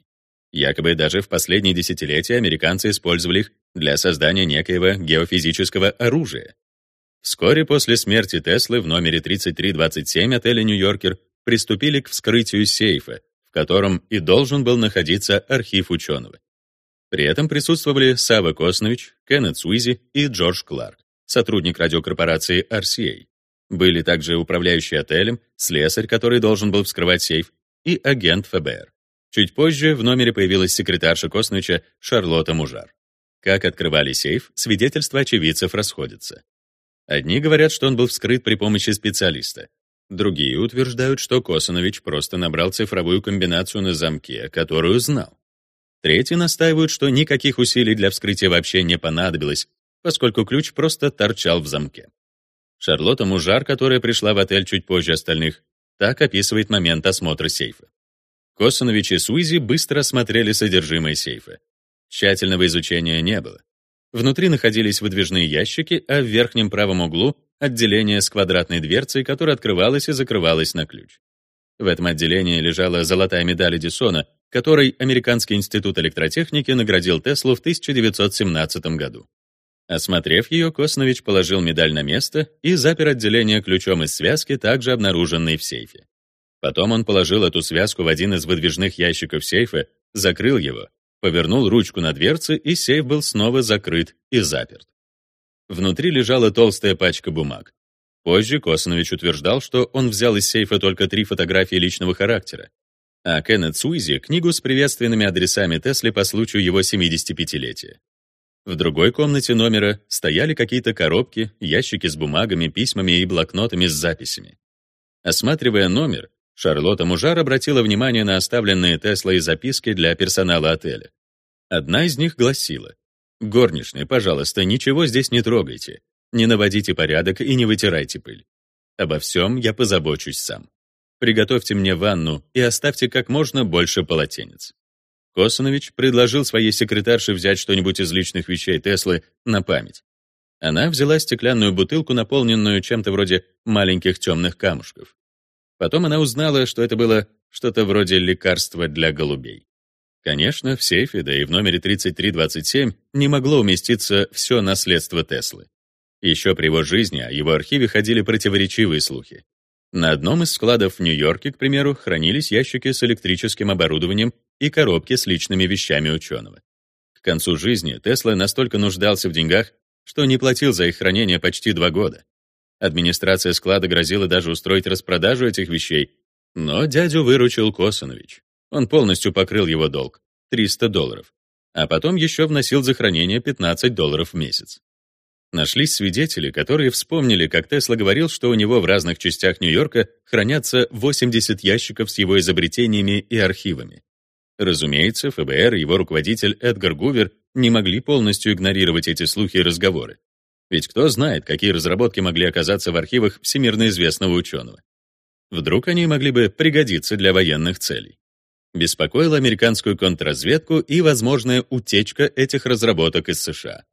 Якобы даже в последние десятилетия американцы использовали их для создания некоего геофизического оружия. Вскоре после смерти Теслы в номере 3327 отеля «Нью-Йоркер» приступили к вскрытию сейфа, в котором и должен был находиться архив ученого. При этом присутствовали Сава Коснович, Кеннет Суизи и Джордж Кларк, сотрудник радиокорпорации RCA. Были также управляющий отелем, слесарь, который должен был вскрывать сейф, и агент ФБР. Чуть позже в номере появилась секретарша Косновича Шарлотта Мужар. Как открывали сейф, свидетельства очевидцев расходятся. Одни говорят, что он был вскрыт при помощи специалиста. Другие утверждают, что Косанович просто набрал цифровую комбинацию на замке, которую знал. Третьи настаивают, что никаких усилий для вскрытия вообще не понадобилось, поскольку ключ просто торчал в замке. Шарлотта Мужар, которая пришла в отель чуть позже остальных, так описывает момент осмотра сейфа. Косанович и Суизи быстро осмотрели содержимое сейфа. Тщательного изучения не было. Внутри находились выдвижные ящики, а в верхнем правом углу — отделение с квадратной дверцей, которая открывалась и закрывалась на ключ. В этом отделении лежала золотая медаль Эдисона, которой Американский институт электротехники наградил Теслу в 1917 году. Осмотрев ее, Коснович положил медаль на место и запер отделение ключом из связки, также обнаруженной в сейфе. Потом он положил эту связку в один из выдвижных ящиков сейфа, закрыл его, повернул ручку на дверце, и сейф был снова закрыт и заперт. Внутри лежала толстая пачка бумаг. Позже Косанович утверждал, что он взял из сейфа только три фотографии личного характера, а Кеннет Суизи — книгу с приветственными адресами Тесли по случаю его 75-летия. В другой комнате номера стояли какие-то коробки, ящики с бумагами, письмами и блокнотами с записями. Осматривая номер, Шарлотта Мужар обратила внимание на оставленные Теслой записки для персонала отеля. Одна из них гласила «Горничные, пожалуйста, ничего здесь не трогайте, не наводите порядок и не вытирайте пыль. Обо всем я позабочусь сам. Приготовьте мне ванну и оставьте как можно больше полотенец». Косанович предложил своей секретарше взять что-нибудь из личных вещей Теслы на память. Она взяла стеклянную бутылку, наполненную чем-то вроде маленьких темных камушков. Потом она узнала, что это было что-то вроде лекарства для голубей. Конечно, в сейфе, да и в номере 3327 не могло уместиться все наследство Теслы. Еще при его жизни о его архиве ходили противоречивые слухи. На одном из складов в Нью-Йорке, к примеру, хранились ящики с электрическим оборудованием и коробки с личными вещами ученого. К концу жизни Тесла настолько нуждался в деньгах, что не платил за их хранение почти два года. Администрация склада грозила даже устроить распродажу этих вещей, но дядю выручил Косанович. Он полностью покрыл его долг — 300 долларов, а потом еще вносил за хранение 15 долларов в месяц. Нашлись свидетели, которые вспомнили, как Тесла говорил, что у него в разных частях Нью-Йорка хранятся 80 ящиков с его изобретениями и архивами. Разумеется, ФБР и его руководитель Эдгар Гувер не могли полностью игнорировать эти слухи и разговоры. Ведь кто знает, какие разработки могли оказаться в архивах всемирно известного ученого. Вдруг они могли бы пригодиться для военных целей. Беспокоила американскую контрразведку и возможная утечка этих разработок из США.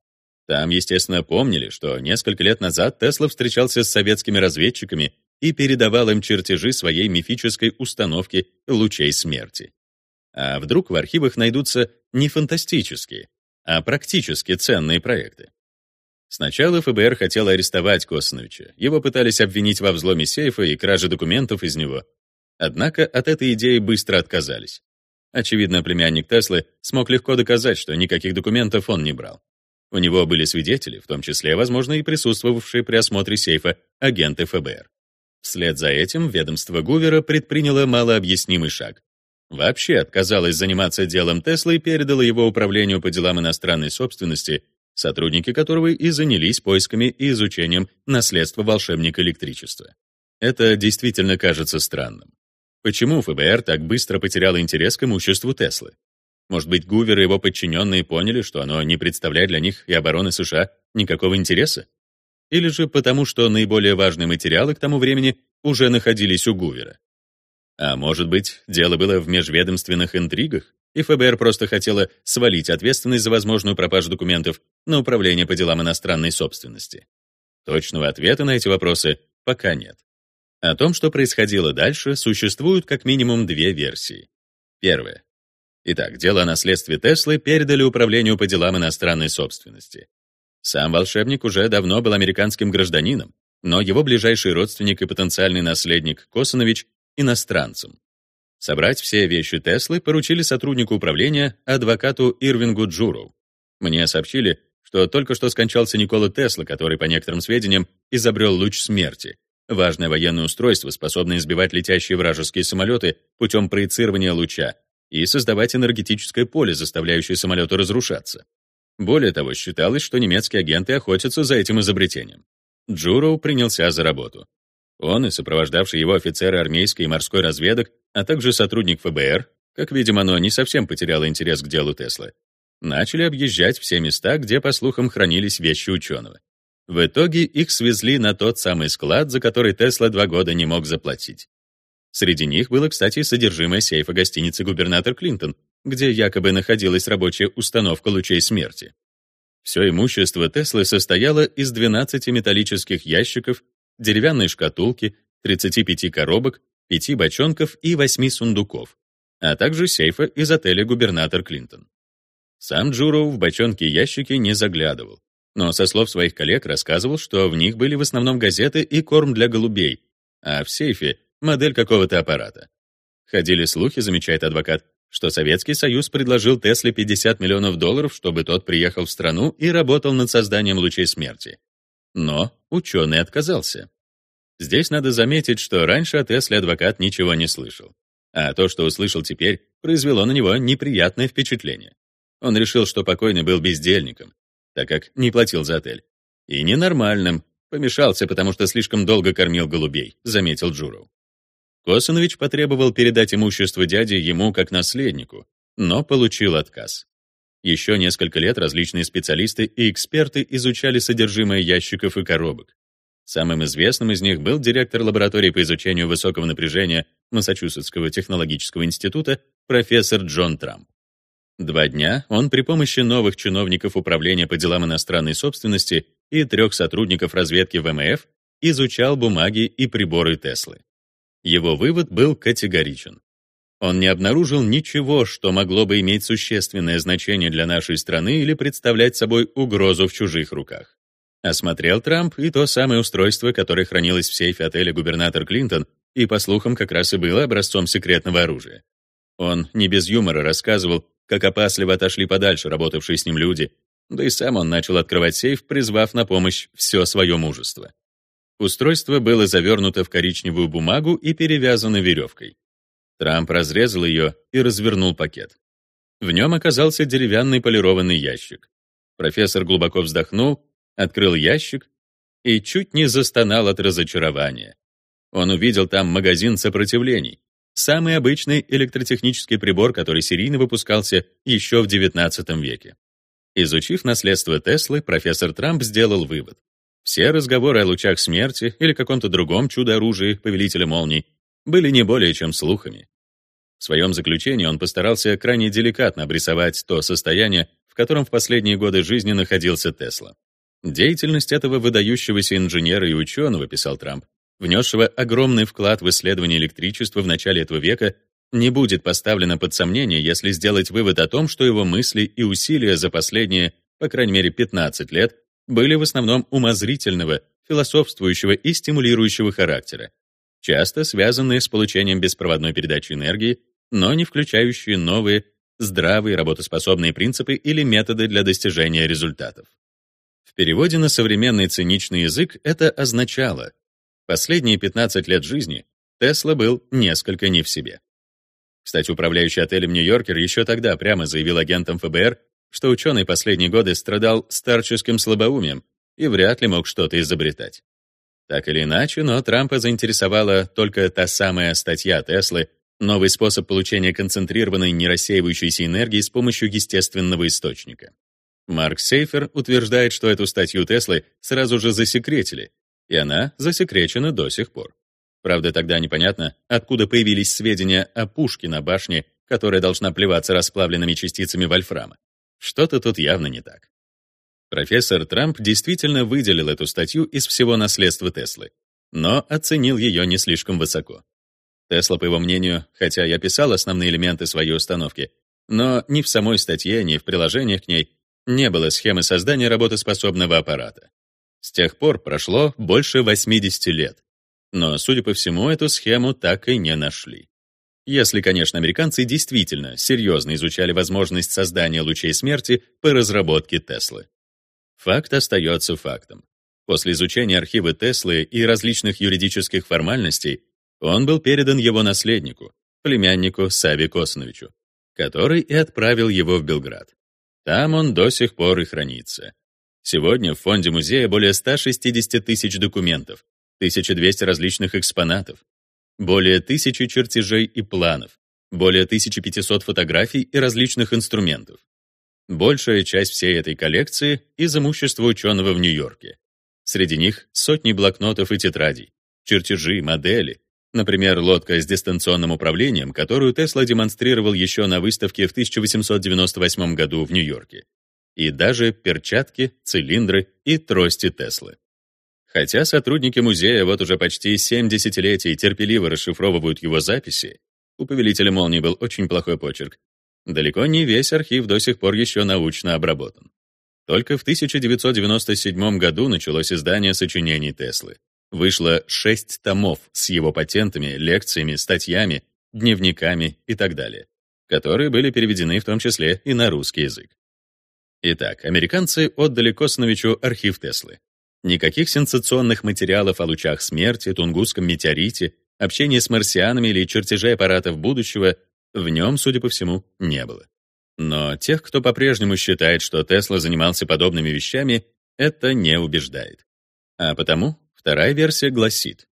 Там, естественно, помнили, что несколько лет назад Тесла встречался с советскими разведчиками и передавал им чертежи своей мифической установки лучей смерти. А вдруг в архивах найдутся не фантастические, а практически ценные проекты? Сначала ФБР хотело арестовать Косановича. Его пытались обвинить во взломе сейфа и краже документов из него. Однако от этой идеи быстро отказались. Очевидно, племянник Теслы смог легко доказать, что никаких документов он не брал. У него были свидетели, в том числе, возможно, и присутствовавшие при осмотре сейфа агенты ФБР. Вслед за этим ведомство Гувера предприняло малообъяснимый шаг. Вообще отказалось заниматься делом Теслы и передало его управлению по делам иностранной собственности, сотрудники которого и занялись поисками и изучением наследства волшебника электричества. Это действительно кажется странным. Почему ФБР так быстро потеряло интерес к имуществу Теслы? Может быть, Гувер и его подчиненные поняли, что оно не представляет для них и обороны США никакого интереса? Или же потому, что наиболее важные материалы к тому времени уже находились у Гувера? А может быть, дело было в межведомственных интригах, и ФБР просто хотело свалить ответственность за возможную пропажу документов на Управление по делам иностранной собственности? Точного ответа на эти вопросы пока нет. О том, что происходило дальше, существуют как минимум две версии. Первая. Итак, дело о наследстве Теслы передали Управлению по делам иностранной собственности. Сам волшебник уже давно был американским гражданином, но его ближайший родственник и потенциальный наследник Косанович — иностранцем. Собрать все вещи Теслы поручили сотруднику управления, адвокату Ирвингу Джуроу. Мне сообщили, что только что скончался Никола Тесла, который, по некоторым сведениям, изобрел луч смерти, важное военное устройство, способное избивать летящие вражеские самолеты путем проецирования луча и создавать энергетическое поле, заставляющее самолеты разрушаться. Более того, считалось, что немецкие агенты охотятся за этим изобретением. Джуроу принялся за работу. Он и сопровождавший его офицеры армейской и морской разведок, а также сотрудник ФБР, как видимо, оно не совсем потеряло интерес к делу Тесла, начали объезжать все места, где, по слухам, хранились вещи ученого. В итоге их свезли на тот самый склад, за который Тесла два года не мог заплатить. Среди них было, кстати, содержимое сейфа гостиницы «Губернатор Клинтон», где якобы находилась рабочая установка лучей смерти. Все имущество Теслы состояло из 12 металлических ящиков, деревянной шкатулки, 35 коробок, 5 бочонков и 8 сундуков, а также сейфа из отеля «Губернатор Клинтон». Сам Джуроу в бочонки и ящики не заглядывал, но со слов своих коллег рассказывал, что в них были в основном газеты и корм для голубей, а в сейфе модель какого-то аппарата. Ходили слухи, замечает адвокат, что Советский Союз предложил Тесле 50 миллионов долларов, чтобы тот приехал в страну и работал над созданием лучей смерти. Но ученый отказался. Здесь надо заметить, что раньше о Тесле адвокат ничего не слышал. А то, что услышал теперь, произвело на него неприятное впечатление. Он решил, что покойный был бездельником, так как не платил за отель. И ненормальным, помешался, потому что слишком долго кормил голубей, заметил Джуров. Косанович потребовал передать имущество дяди ему как наследнику, но получил отказ. Еще несколько лет различные специалисты и эксперты изучали содержимое ящиков и коробок. Самым известным из них был директор лаборатории по изучению высокого напряжения Массачусетского технологического института профессор Джон Трамп. Два дня он при помощи новых чиновников Управления по делам иностранной собственности и трех сотрудников разведки ВМФ изучал бумаги и приборы Теслы. Его вывод был категоричен. Он не обнаружил ничего, что могло бы иметь существенное значение для нашей страны или представлять собой угрозу в чужих руках. Осмотрел Трамп и то самое устройство, которое хранилось в сейфе отеля губернатор Клинтон, и, по слухам, как раз и было образцом секретного оружия. Он не без юмора рассказывал, как опасливо отошли подальше работавшие с ним люди, да и сам он начал открывать сейф, призвав на помощь все свое мужество. Устройство было завернуто в коричневую бумагу и перевязано веревкой. Трамп разрезал ее и развернул пакет. В нем оказался деревянный полированный ящик. Профессор глубоко вздохнул, открыл ящик и чуть не застонал от разочарования. Он увидел там магазин сопротивлений, самый обычный электротехнический прибор, который серийно выпускался еще в XIX веке. Изучив наследство Теслы, профессор Трамп сделал вывод. Все разговоры о лучах смерти или каком-то другом чудо-оружии повелителя молний были не более чем слухами. В своем заключении он постарался крайне деликатно обрисовать то состояние, в котором в последние годы жизни находился Тесла. Деятельность этого выдающегося инженера и ученого, писал Трамп, внесшего огромный вклад в исследование электричества в начале этого века, не будет поставлена под сомнение, если сделать вывод о том, что его мысли и усилия за последние, по крайней мере, 15 лет были в основном умозрительного, философствующего и стимулирующего характера, часто связанные с получением беспроводной передачи энергии, но не включающие новые, здравые работоспособные принципы или методы для достижения результатов. В переводе на современный циничный язык это означало последние 15 лет жизни Тесла был несколько не в себе. Кстати, управляющий отелем «Нью-Йоркер» еще тогда прямо заявил агентам ФБР, что ученый последние годы страдал старческим слабоумием и вряд ли мог что-то изобретать. Так или иначе, но Трампа заинтересовала только та самая статья Теслы «Новый способ получения концентрированной нерассеивающейся энергии с помощью естественного источника». Марк Сейфер утверждает, что эту статью Теслы сразу же засекретили, и она засекречена до сих пор. Правда, тогда непонятно, откуда появились сведения о пушке на башне, которая должна плеваться расплавленными частицами вольфрама. Что-то тут явно не так. Профессор Трамп действительно выделил эту статью из всего наследства Теслы, но оценил ее не слишком высоко. Тесла, по его мнению, хотя я писал основные элементы своей установки, но ни в самой статье, ни в приложениях к ней не было схемы создания работоспособного аппарата. С тех пор прошло больше 80 лет. Но, судя по всему, эту схему так и не нашли. Если, конечно, американцы действительно серьезно изучали возможность создания лучей смерти по разработке Теслы. Факт остается фактом. После изучения архива Теслы и различных юридических формальностей он был передан его наследнику, племяннику Сави Косановичу, который и отправил его в Белград. Там он до сих пор и хранится. Сегодня в фонде музея более 160 тысяч документов, 1200 различных экспонатов, более тысячи чертежей и планов, более 1500 фотографий и различных инструментов. Большая часть всей этой коллекции — из имущества ученого в Нью-Йорке. Среди них сотни блокнотов и тетрадей, чертежи, модели, например, лодка с дистанционным управлением, которую Тесла демонстрировал еще на выставке в 1898 году в Нью-Йорке, и даже перчатки, цилиндры и трости Теслы. Хотя сотрудники музея вот уже почти 7 десятилетий терпеливо расшифровывают его записи, у повелителя молнии был очень плохой почерк, далеко не весь архив до сих пор еще научно обработан. Только в 1997 году началось издание сочинений Теслы. Вышло шесть томов с его патентами, лекциями, статьями, дневниками и так далее, которые были переведены в том числе и на русский язык. Итак, американцы отдали Косановичу архив Теслы. Никаких сенсационных материалов о лучах смерти, Тунгусском метеорите, общении с марсианами или чертежей аппаратов будущего в нем, судя по всему, не было. Но тех, кто по-прежнему считает, что Тесла занимался подобными вещами, это не убеждает. А потому вторая версия гласит,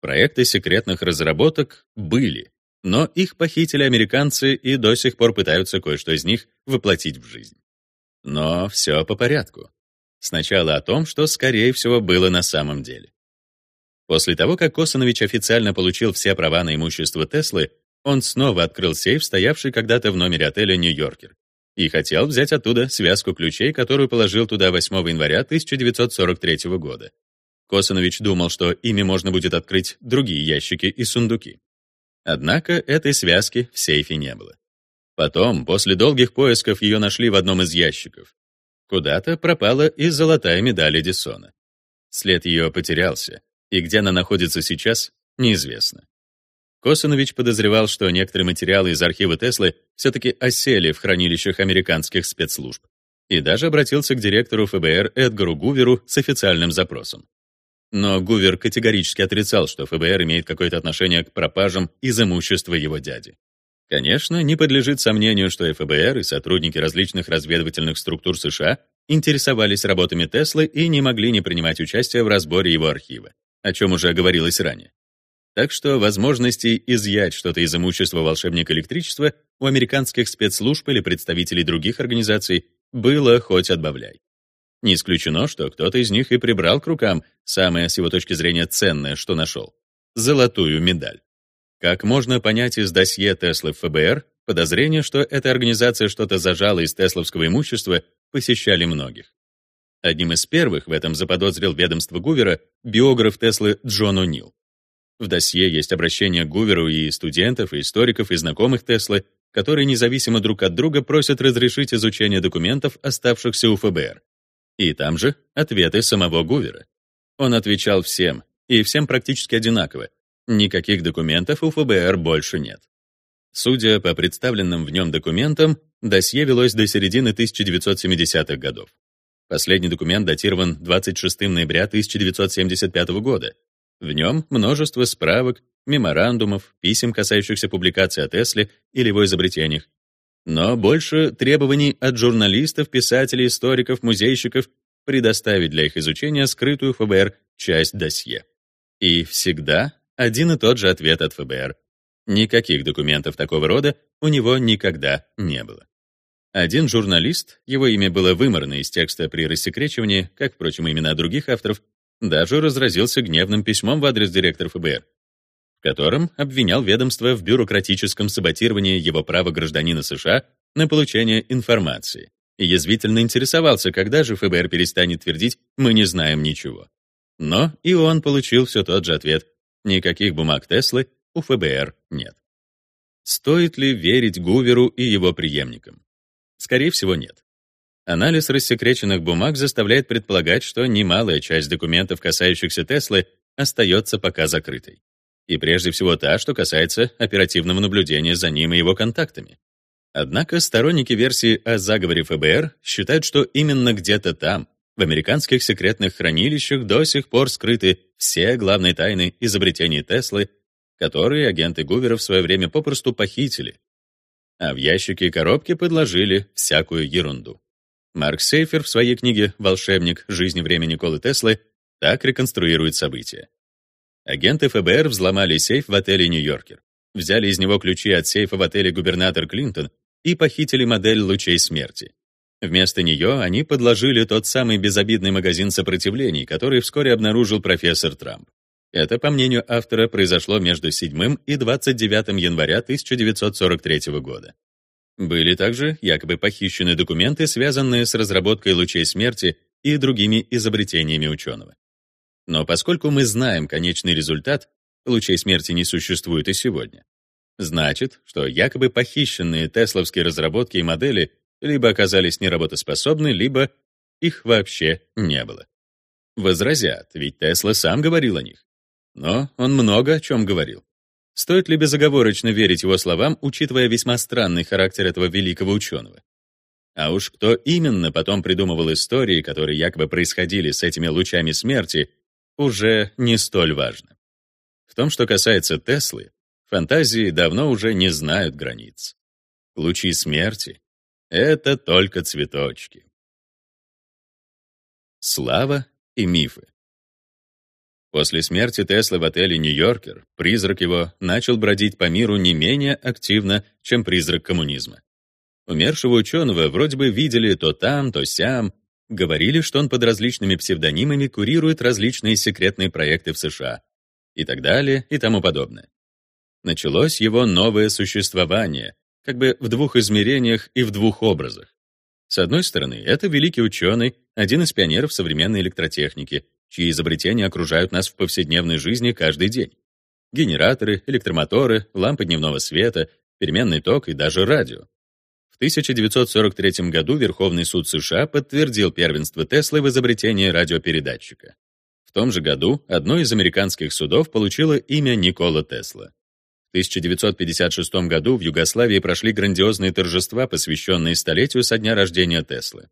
проекты секретных разработок были, но их похитили американцы и до сих пор пытаются кое-что из них воплотить в жизнь. Но все по порядку. Сначала о том, что, скорее всего, было на самом деле. После того, как Косанович официально получил все права на имущество Теслы, он снова открыл сейф, стоявший когда-то в номере отеля «Нью-Йоркер», и хотел взять оттуда связку ключей, которую положил туда 8 января 1943 года. Косанович думал, что ими можно будет открыть другие ящики и сундуки. Однако этой связки в сейфе не было. Потом, после долгих поисков, ее нашли в одном из ящиков. Куда-то пропала и золотая медаль Эдисона. След ее потерялся, и где она находится сейчас, неизвестно. Косанович подозревал, что некоторые материалы из архива Теслы все-таки осели в хранилищах американских спецслужб, и даже обратился к директору ФБР Эдгару Гуверу с официальным запросом. Но Гувер категорически отрицал, что ФБР имеет какое-то отношение к пропажам из имущества его дяди. Конечно, не подлежит сомнению, что ФБР и сотрудники различных разведывательных структур США интересовались работами Теслы и не могли не принимать участие в разборе его архива, о чем уже говорилось ранее. Так что возможности изъять что-то из имущества волшебника электричества у американских спецслужб или представителей других организаций было хоть отбавляй. Не исключено, что кто-то из них и прибрал к рукам самое, с его точки зрения, ценное, что нашел — золотую медаль. Как можно понять из досье Теслы в ФБР, подозрение, что эта организация что-то зажала из тесловского имущества, посещали многих. Одним из первых в этом заподозрил ведомство Гувера биограф Теслы Джон О'Нил. В досье есть обращение к Гуверу и студентов, и историков, и знакомых Теслы, которые независимо друг от друга просят разрешить изучение документов, оставшихся у ФБР. И там же ответы самого Гувера. Он отвечал всем, и всем практически одинаково. Никаких документов у ФБР больше нет. Судя по представленным в нем документам, досье велось до середины 1970-х годов. Последний документ датирован 26 ноября 1975 года. В нем множество справок, меморандумов, писем, касающихся публикации о Тесле или его изобретениях. Но больше требований от журналистов, писателей, историков, музейщиков предоставить для их изучения скрытую ФБР часть досье. И всегда один и тот же ответ от ФБР. Никаких документов такого рода у него никогда не было. Один журналист, его имя было выморно из текста при рассекречивании, как, впрочем, имена других авторов, даже разразился гневным письмом в адрес директора ФБР, в котором обвинял ведомство в бюрократическом саботировании его права гражданина США на получение информации и язвительно интересовался, когда же ФБР перестанет твердить «мы не знаем ничего». Но и он получил все тот же ответ «никаких бумаг Теслы у ФБР нет». Стоит ли верить Гуверу и его преемникам? Скорее всего, нет. Анализ рассекреченных бумаг заставляет предполагать, что немалая часть документов, касающихся Теслы, остается пока закрытой. И прежде всего та, что касается оперативного наблюдения за ним и его контактами. Однако сторонники версии о заговоре ФБР считают, что именно где-то там, в американских секретных хранилищах, до сих пор скрыты все главные тайны изобретений Теслы, которые агенты Гувера в свое время попросту похитили а в ящики и коробки подложили всякую ерунду. Марк Сейфер в своей книге «Волшебник. Жизнь и время Николы Теслы» так реконструирует события. Агенты ФБР взломали сейф в отеле «Нью-Йоркер», взяли из него ключи от сейфа в отеле «Губернатор Клинтон» и похитили модель лучей смерти. Вместо нее они подложили тот самый безобидный магазин сопротивлений, который вскоре обнаружил профессор Трамп. Это, по мнению автора, произошло между 7 и 29 января 1943 года. Были также якобы похищены документы, связанные с разработкой лучей смерти и другими изобретениями ученого. Но поскольку мы знаем конечный результат, лучей смерти не существует и сегодня. Значит, что якобы похищенные тесловские разработки и модели либо оказались неработоспособны, либо их вообще не было. Возразят, ведь Тесла сам говорил о них. Но он много о чем говорил. Стоит ли безоговорочно верить его словам, учитывая весьма странный характер этого великого ученого? А уж кто именно потом придумывал истории, которые якобы происходили с этими лучами смерти, уже не столь важно. В том, что касается Теслы, фантазии давно уже не знают границ. Лучи смерти — это только цветочки. Слава и мифы. После смерти Теслы в отеле «Нью-Йоркер» призрак его начал бродить по миру не менее активно, чем призрак коммунизма. Умершего ученого вроде бы видели то там, то сям, говорили, что он под различными псевдонимами курирует различные секретные проекты в США и так далее и тому подобное. Началось его новое существование, как бы в двух измерениях и в двух образах. С одной стороны, это великий ученый, один из пионеров современной электротехники, чьи изобретения окружают нас в повседневной жизни каждый день. Генераторы, электромоторы, лампы дневного света, переменный ток и даже радио. В 1943 году Верховный суд США подтвердил первенство Теслы в изобретении радиопередатчика. В том же году одно из американских судов получило имя Никола Тесла. В 1956 году в Югославии прошли грандиозные торжества, посвященные столетию со дня рождения Теслы.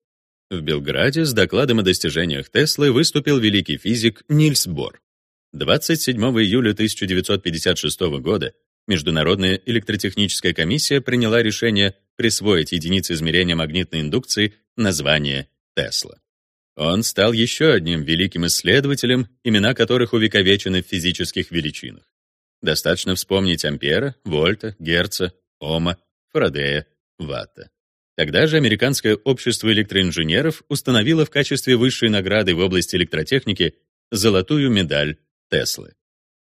В Белграде с докладом о достижениях Теслы выступил великий физик Нильс Бор. 27 июля 1956 года Международная электротехническая комиссия приняла решение присвоить единице измерения магнитной индукции название Тесла. Он стал еще одним великим исследователем, имена которых увековечены в физических величинах. Достаточно вспомнить Ампера, Вольта, Герца, Ома, Фарадея, Ватта. Тогда же Американское общество электроинженеров установило в качестве высшей награды в области электротехники золотую медаль Теслы.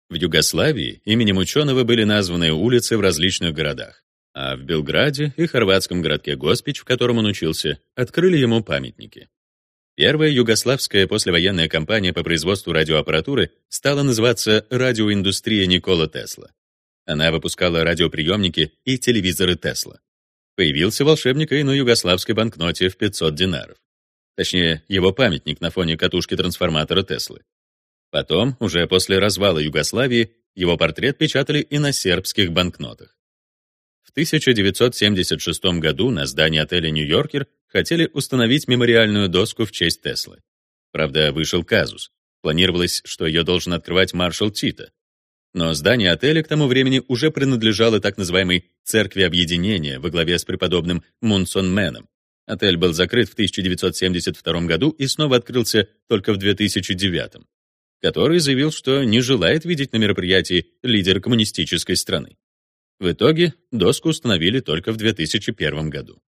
В Югославии именем ученого были названы улицы в различных городах, а в Белграде и хорватском городке Госпич, в котором он учился, открыли ему памятники. Первая югославская послевоенная компания по производству радиоаппаратуры стала называться «Радиоиндустрия Никола Тесла». Она выпускала радиоприемники и телевизоры Тесла. Появился волшебник и на югославской банкноте в 500 динаров. точнее, его памятник на фоне катушки трансформатора Теслы. Потом, уже после развала Югославии, его портрет печатали и на сербских банкнотах. В 1976 году на здании отеля «Нью-Йоркер» хотели установить мемориальную доску в честь Теслы. Правда, вышел казус. Планировалось, что ее должен открывать маршал Тита. Но здание отеля к тому времени уже принадлежало так называемой «Церкви Объединения» во главе с преподобным Мунсон Мэном. Отель был закрыт в 1972 году и снова открылся только в 2009, который заявил, что не желает видеть на мероприятии лидера коммунистической страны. В итоге доску установили только в 2001 году.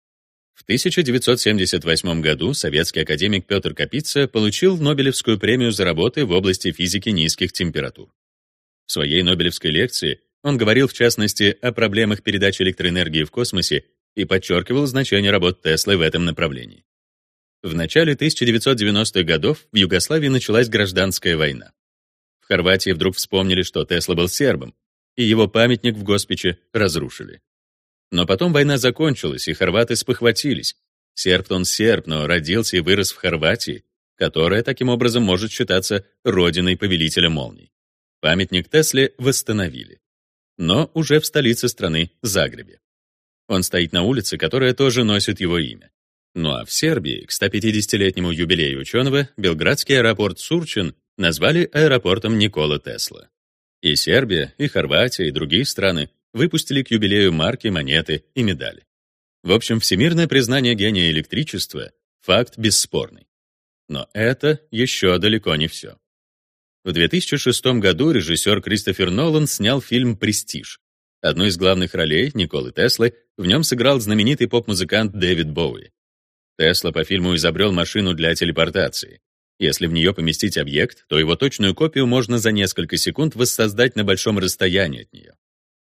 В 1978 году советский академик Петр Капица получил Нобелевскую премию за работы в области физики низких температур. В своей Нобелевской лекции он говорил в частности о проблемах передачи электроэнергии в космосе и подчеркивал значение работ Теслы в этом направлении. В начале 1990-х годов в Югославии началась гражданская война. В Хорватии вдруг вспомнили, что Тесла был сербом, и его памятник в Госпиче разрушили. Но потом война закончилась, и хорваты спохватились. Серб он серб, но родился и вырос в Хорватии, которая таким образом может считаться родиной повелителя молний. Памятник Тесле восстановили. Но уже в столице страны, Загребе. Он стоит на улице, которая тоже носит его имя. Ну а в Сербии к 150-летнему юбилею ученого белградский аэропорт Сурчин назвали аэропортом Никола Тесла. И Сербия, и Хорватия, и другие страны выпустили к юбилею марки, монеты и медали. В общем, всемирное признание гения электричества — факт бесспорный. Но это еще далеко не все. В 2006 году режиссер Кристофер Нолан снял фильм «Престиж». Одну из главных ролей, Николы Теслы, в нем сыграл знаменитый поп-музыкант Дэвид Боуи. Тесла по фильму изобрел машину для телепортации. Если в нее поместить объект, то его точную копию можно за несколько секунд воссоздать на большом расстоянии от нее.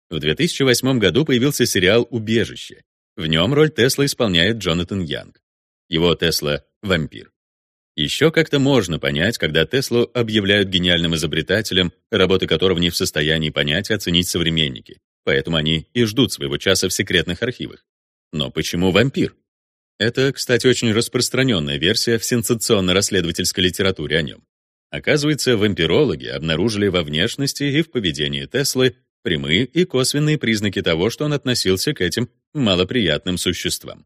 В 2008 году появился сериал «Убежище». В нем роль Тесла исполняет Джонатан Янг. Его Тесла — вампир. Еще как-то можно понять, когда Теслу объявляют гениальным изобретателем, работы которого не в состоянии понять и оценить современники, поэтому они и ждут своего часа в секретных архивах. Но почему вампир? Это, кстати, очень распространенная версия в сенсационно-расследовательской литературе о нем. Оказывается, вампирологи обнаружили во внешности и в поведении Теслы прямые и косвенные признаки того, что он относился к этим малоприятным существам.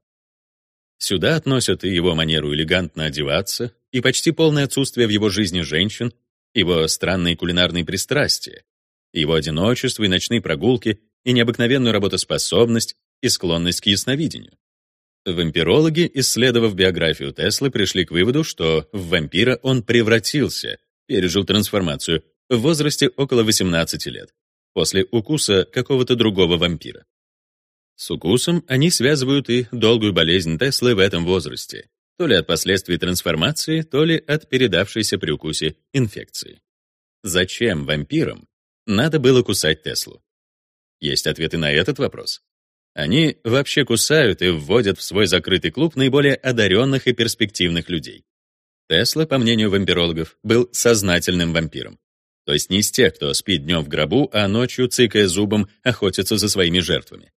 Сюда относят и его манеру элегантно одеваться, и почти полное отсутствие в его жизни женщин, его странные кулинарные пристрастия, его одиночество и ночные прогулки, и необыкновенную работоспособность, и склонность к ясновидению. Вампирологи, исследовав биографию Теслы, пришли к выводу, что в вампира он превратился, пережил трансформацию в возрасте около 18 лет, после укуса какого-то другого вампира. С укусом они связывают и долгую болезнь Теслы в этом возрасте, то ли от последствий трансформации, то ли от передавшейся при укусе инфекции. Зачем вампирам надо было кусать Теслу? Есть ответы на этот вопрос. Они вообще кусают и вводят в свой закрытый клуб наиболее одаренных и перспективных людей. Тесла, по мнению вампирологов, был сознательным вампиром. То есть не из тех, кто спит днем в гробу, а ночью, цыкая зубом, охотится за своими жертвами.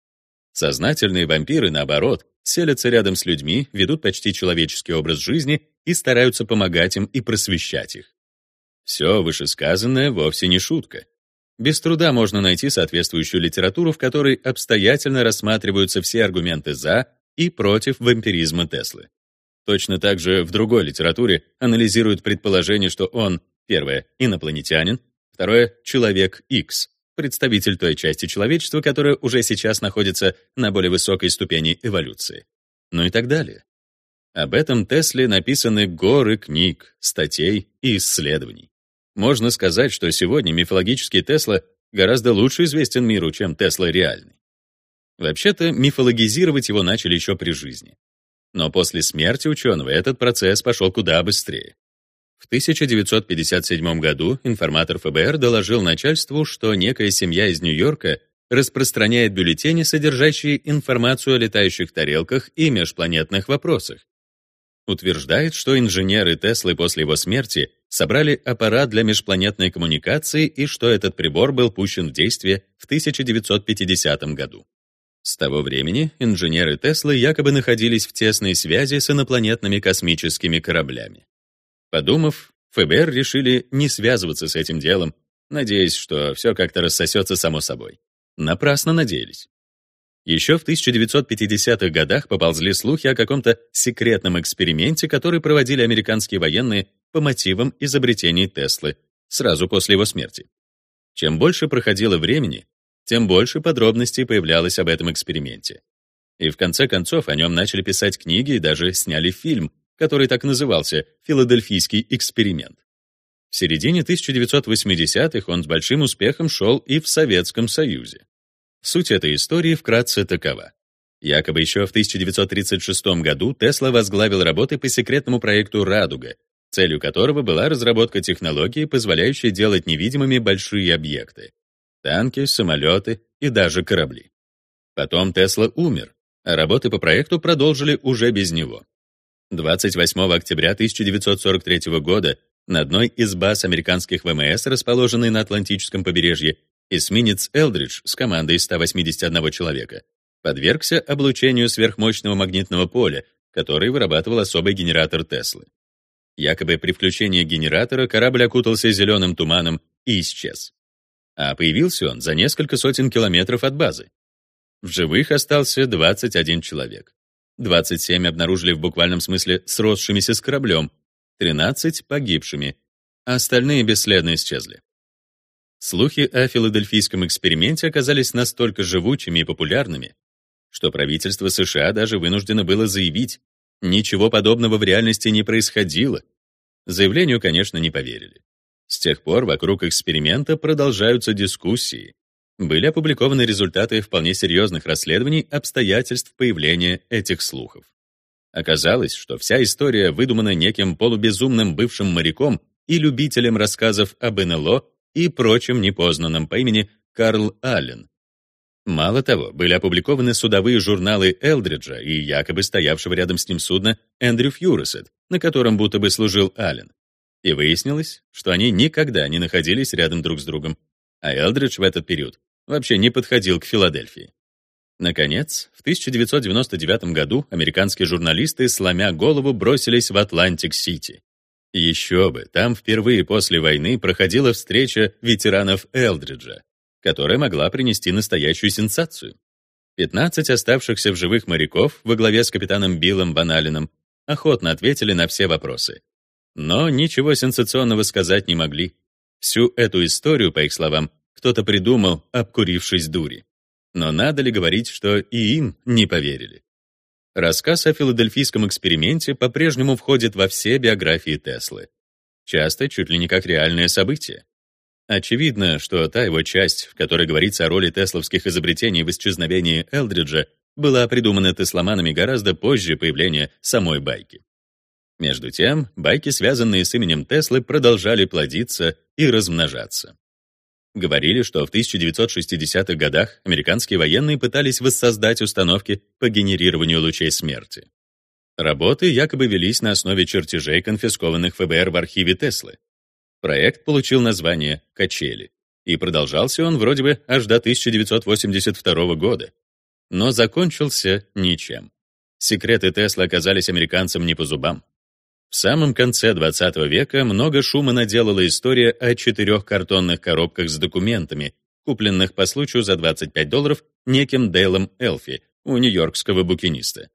Сознательные вампиры, наоборот, селятся рядом с людьми, ведут почти человеческий образ жизни и стараются помогать им и просвещать их. Все вышесказанное вовсе не шутка. Без труда можно найти соответствующую литературу, в которой обстоятельно рассматриваются все аргументы «за» и против вампиризма Теслы. Точно так же в другой литературе анализируют предположение, что он, первое, инопланетянин, второе, человек X, представитель той части человечества, которая уже сейчас находится на более высокой ступени эволюции. Ну и так далее. Об этом Тесле написаны горы книг, статей и исследований. Можно сказать, что сегодня мифологический Тесла гораздо лучше известен миру, чем Тесла реальный. Вообще-то, мифологизировать его начали еще при жизни. Но после смерти ученого этот процесс пошел куда быстрее. В 1957 году информатор ФБР доложил начальству, что некая семья из Нью-Йорка распространяет бюллетени, содержащие информацию о летающих тарелках и межпланетных вопросах. Утверждает, что инженеры Теслы после его смерти собрали аппарат для межпланетной коммуникации и что этот прибор был пущен в действие в 1950 году. С того времени инженеры Теслы якобы находились в тесной связи с инопланетными космическими кораблями. Подумав, ФБР решили не связываться с этим делом, надеясь, что все как-то рассосется само собой. Напрасно надеялись. Еще в 1950-х годах поползли слухи о каком-то секретном эксперименте, который проводили американские военные по мотивам изобретений Теслы сразу после его смерти. Чем больше проходило времени, тем больше подробностей появлялось об этом эксперименте. И в конце концов о нем начали писать книги и даже сняли фильм, который так назывался «Филадельфийский эксперимент». В середине 1980-х он с большим успехом шел и в Советском Союзе. Суть этой истории вкратце такова. Якобы еще в 1936 году Тесла возглавил работы по секретному проекту «Радуга», целью которого была разработка технологии, позволяющей делать невидимыми большие объекты — танки, самолеты и даже корабли. Потом Тесла умер, а работы по проекту продолжили уже без него. 28 октября 1943 года на одной из баз американских ВМС, расположенной на Атлантическом побережье, эсминец «Элдридж» с командой из 181 человека подвергся облучению сверхмощного магнитного поля, который вырабатывал особый генератор Теслы. Якобы при включении генератора корабль окутался зеленым туманом и исчез. А появился он за несколько сотен километров от базы. В живых остался 21 человек. 27 обнаружили в буквальном смысле сросшимися с кораблем, 13 — погибшими, а остальные бесследно исчезли. Слухи о филадельфийском эксперименте оказались настолько живучими и популярными, что правительство США даже вынуждено было заявить, ничего подобного в реальности не происходило. Заявлению, конечно, не поверили. С тех пор вокруг эксперимента продолжаются дискуссии. Были опубликованы результаты вполне серьезных расследований обстоятельств появления этих слухов. Оказалось, что вся история выдумана неким полубезумным бывшим моряком и любителем рассказов об НЛО и прочим непознанным по имени Карл Аллен. Мало того, были опубликованы судовые журналы Элдриджа и якобы стоявшего рядом с ним судна Эндрю Фьюресет, на котором будто бы служил Аллен. И выяснилось, что они никогда не находились рядом друг с другом, а Элдридж в этот период вообще не подходил к Филадельфии. Наконец, в 1999 году американские журналисты, сломя голову, бросились в Атлантик-Сити. Еще бы, там впервые после войны проходила встреча ветеранов Элдриджа, которая могла принести настоящую сенсацию. 15 оставшихся в живых моряков во главе с капитаном Биллом Ваналленом охотно ответили на все вопросы. Но ничего сенсационного сказать не могли. Всю эту историю, по их словам, кто-то придумал, обкурившись дури. Но надо ли говорить, что и им не поверили? Рассказ о филадельфийском эксперименте по-прежнему входит во все биографии Теслы. Часто чуть ли не как реальное событие. Очевидно, что та его часть, в которой говорится о роли тесловских изобретений в исчезновении Элдриджа, была придумана тесломанами гораздо позже появления самой байки. Между тем, байки, связанные с именем Теслы, продолжали плодиться и размножаться. Говорили, что в 1960-х годах американские военные пытались воссоздать установки по генерированию лучей смерти. Работы якобы велись на основе чертежей, конфискованных ФБР в архиве Теслы. Проект получил название «Качели», и продолжался он вроде бы аж до 1982 года. Но закончился ничем. Секреты Теслы оказались американцам не по зубам. В самом конце 20 века много шума наделала история о четырех картонных коробках с документами, купленных по случаю за 25 долларов неким Дейлом Элфи у нью-йоркского букиниста.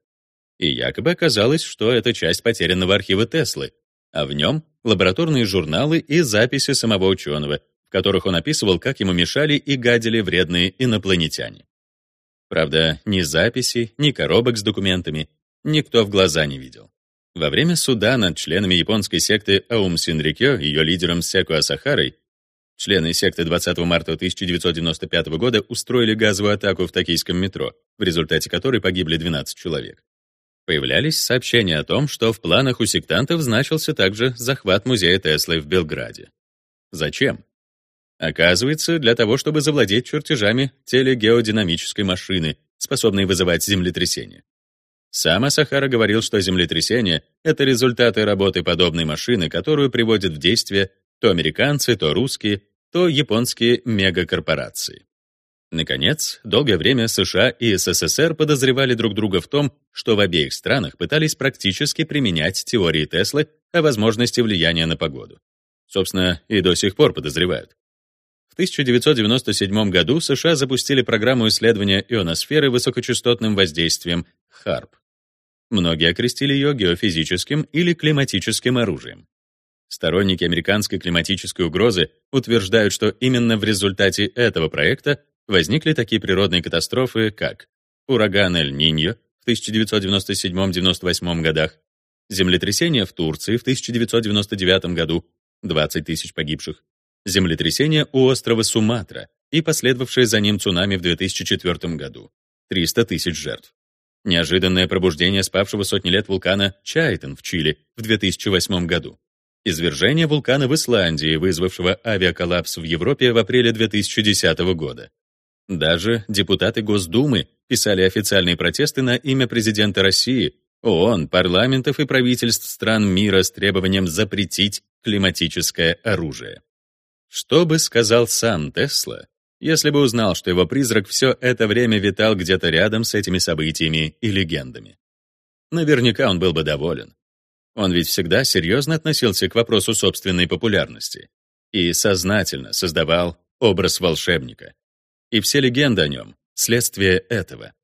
И якобы оказалось, что это часть потерянного архива Теслы, а в нем лабораторные журналы и записи самого ученого, в которых он описывал, как ему мешали и гадили вредные инопланетяне. Правда, ни записей, ни коробок с документами никто в глаза не видел. Во время суда над членами японской секты Аум Синрикё, ее лидером Секу Асахарой, члены секты 20 марта 1995 года устроили газовую атаку в токийском метро, в результате которой погибли 12 человек. Появлялись сообщения о том, что в планах у сектантов значился также захват музея Теслы в Белграде. Зачем? Оказывается, для того, чтобы завладеть чертежами телегеодинамической машины, способной вызывать землетрясения. Сам Асахара говорил, что землетрясения — это результаты работы подобной машины, которую приводят в действие то американцы, то русские, то японские мегакорпорации. Наконец, долгое время США и СССР подозревали друг друга в том, что в обеих странах пытались практически применять теории Теслы о возможности влияния на погоду. Собственно, и до сих пор подозревают. В 1997 году США запустили программу исследования ионосферы высокочастотным воздействием HARP. Многие окрестили ее геофизическим или климатическим оружием. Сторонники американской климатической угрозы утверждают, что именно в результате этого проекта возникли такие природные катастрофы, как ураган Эль-Ниньо в 1997-98 годах, землетрясение в Турции в 1999 году, 20 тысяч погибших, землетрясение у острова Суматра и последовавшее за ним цунами в 2004 году, 300 тысяч жертв. Неожиданное пробуждение спавшего сотни лет вулкана Чайтен в Чили в 2008 году. Извержение вулкана в Исландии, вызвавшего авиаколлапс в Европе в апреле 2010 года. Даже депутаты Госдумы писали официальные протесты на имя президента России, ООН, парламентов и правительств стран мира с требованием запретить климатическое оружие. Что бы сказал сам Тесла, если бы узнал, что его призрак все это время витал где-то рядом с этими событиями и легендами? Наверняка он был бы доволен. Он ведь всегда серьезно относился к вопросу собственной популярности и сознательно создавал образ волшебника, и все легенды о нем — следствие этого.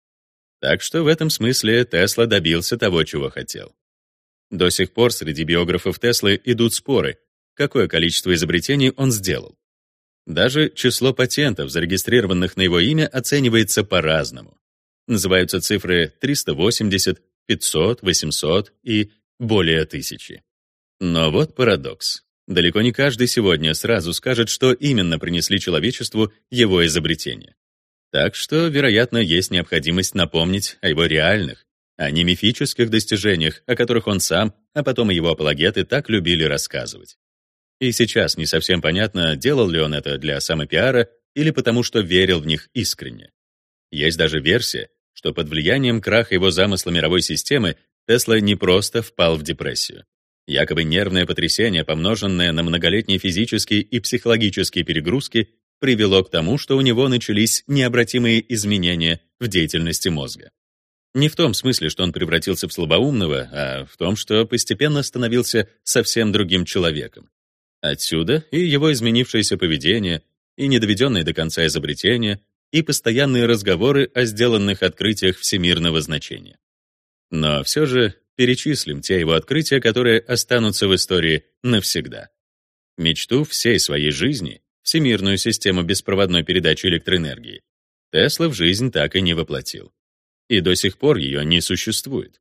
Так что в этом смысле Тесла добился того, чего хотел. До сих пор среди биографов Теслы идут споры, какое количество изобретений он сделал. Даже число патентов, зарегистрированных на его имя, оценивается по-разному. Называются цифры 380, 500, 800 и более тысячи. Но вот парадокс. Далеко не каждый сегодня сразу скажет, что именно принесли человечеству его изобретения. Так что, вероятно, есть необходимость напомнить о его реальных, а не мифических достижениях, о которых он сам, а потом его апологеты так любили рассказывать. И сейчас не совсем понятно, делал ли он это для самопиара или потому что верил в них искренне. Есть даже версия, что под влиянием краха его замысла мировой системы Тесла не просто впал в депрессию. Якобы нервное потрясение, помноженное на многолетние физические и психологические перегрузки, привело к тому, что у него начались необратимые изменения в деятельности мозга. Не в том смысле, что он превратился в слабоумного, а в том, что постепенно становился совсем другим человеком. Отсюда и его изменившееся поведение, и недоведенные до конца изобретения, и постоянные разговоры о сделанных открытиях всемирного значения. Но все же перечислим те его открытия, которые останутся в истории навсегда. Мечту всей своей жизни, всемирную систему беспроводной передачи электроэнергии, Тесла в жизнь так и не воплотил. И до сих пор ее не существует.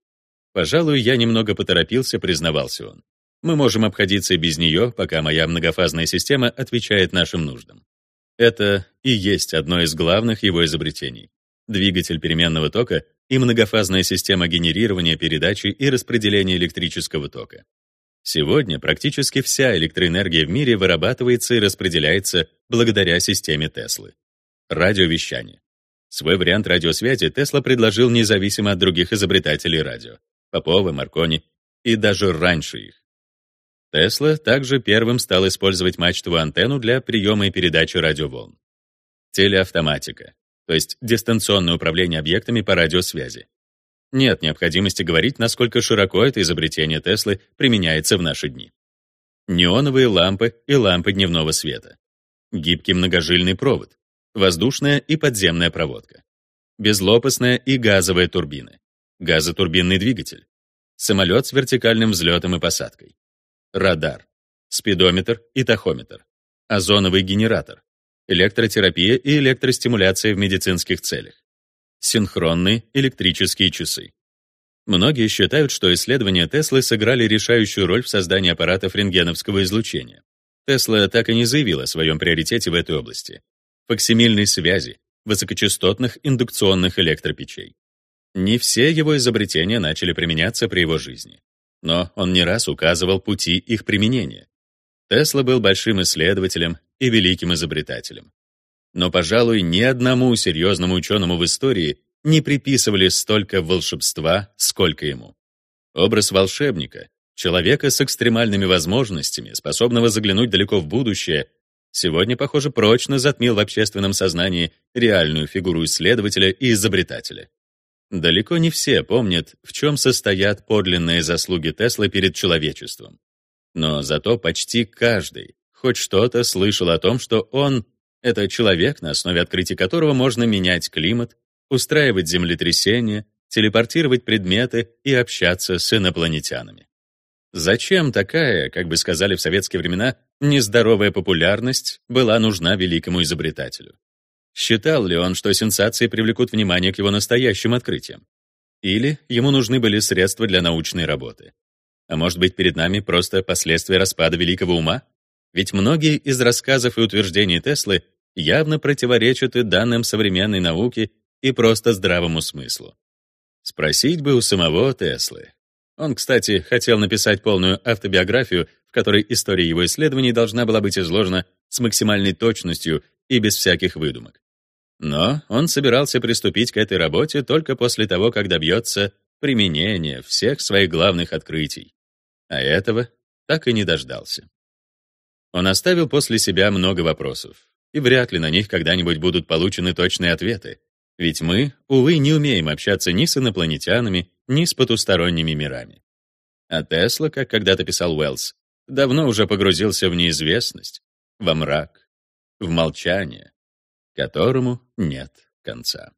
Пожалуй, я немного поторопился, признавался он. Мы можем обходиться без нее, пока моя многофазная система отвечает нашим нуждам. Это и есть одно из главных его изобретений. Двигатель переменного тока и многофазная система генерирования, передачи и распределения электрического тока. Сегодня практически вся электроэнергия в мире вырабатывается и распределяется благодаря системе Теслы. Радиовещание. Свой вариант радиосвязи Тесла предложил независимо от других изобретателей радио — Попова, Маркони и даже раньше их. Тесла также первым стал использовать мачтовую антенну для приема и передачи радиоволн. Телеавтоматика то есть дистанционное управление объектами по радиосвязи. Нет необходимости говорить, насколько широко это изобретение Теслы применяется в наши дни. Неоновые лампы и лампы дневного света. Гибкий многожильный провод. Воздушная и подземная проводка. Безлопастная и газовая турбины. Газотурбинный двигатель. Самолет с вертикальным взлетом и посадкой. Радар. Спидометр и тахометр. Озоновый генератор электротерапия и электростимуляция в медицинских целях, синхронные электрические часы. Многие считают, что исследования Теслы сыграли решающую роль в создании аппаратов рентгеновского излучения. Тесла так и не заявил о своем приоритете в этой области — фоксимильной связи, высокочастотных индукционных электропечей. Не все его изобретения начали применяться при его жизни, но он не раз указывал пути их применения. Тесла был большим исследователем и великим изобретателем. Но, пожалуй, ни одному серьезному ученому в истории не приписывали столько волшебства, сколько ему. Образ волшебника, человека с экстремальными возможностями, способного заглянуть далеко в будущее, сегодня, похоже, прочно затмил в общественном сознании реальную фигуру исследователя и изобретателя. Далеко не все помнят, в чем состоят подлинные заслуги Теслы перед человечеством. Но зато почти каждый хоть что-то слышал о том, что он — это человек, на основе открытий которого можно менять климат, устраивать землетрясения, телепортировать предметы и общаться с инопланетянами. Зачем такая, как бы сказали в советские времена, нездоровая популярность была нужна великому изобретателю? Считал ли он, что сенсации привлекут внимание к его настоящим открытиям? Или ему нужны были средства для научной работы? А может быть, перед нами просто последствия распада великого ума? Ведь многие из рассказов и утверждений Теслы явно противоречат и данным современной науки и просто здравому смыслу. Спросить бы у самого Теслы. Он, кстати, хотел написать полную автобиографию, в которой история его исследований должна была быть изложена с максимальной точностью и без всяких выдумок. Но он собирался приступить к этой работе только после того, как добьется применения всех своих главных открытий. А этого так и не дождался. Он оставил после себя много вопросов, и вряд ли на них когда-нибудь будут получены точные ответы, ведь мы, увы, не умеем общаться ни с инопланетянами, ни с потусторонними мирами. А Тесла, как когда-то писал Уэллс, давно уже погрузился в неизвестность, во мрак, в молчание, которому нет конца.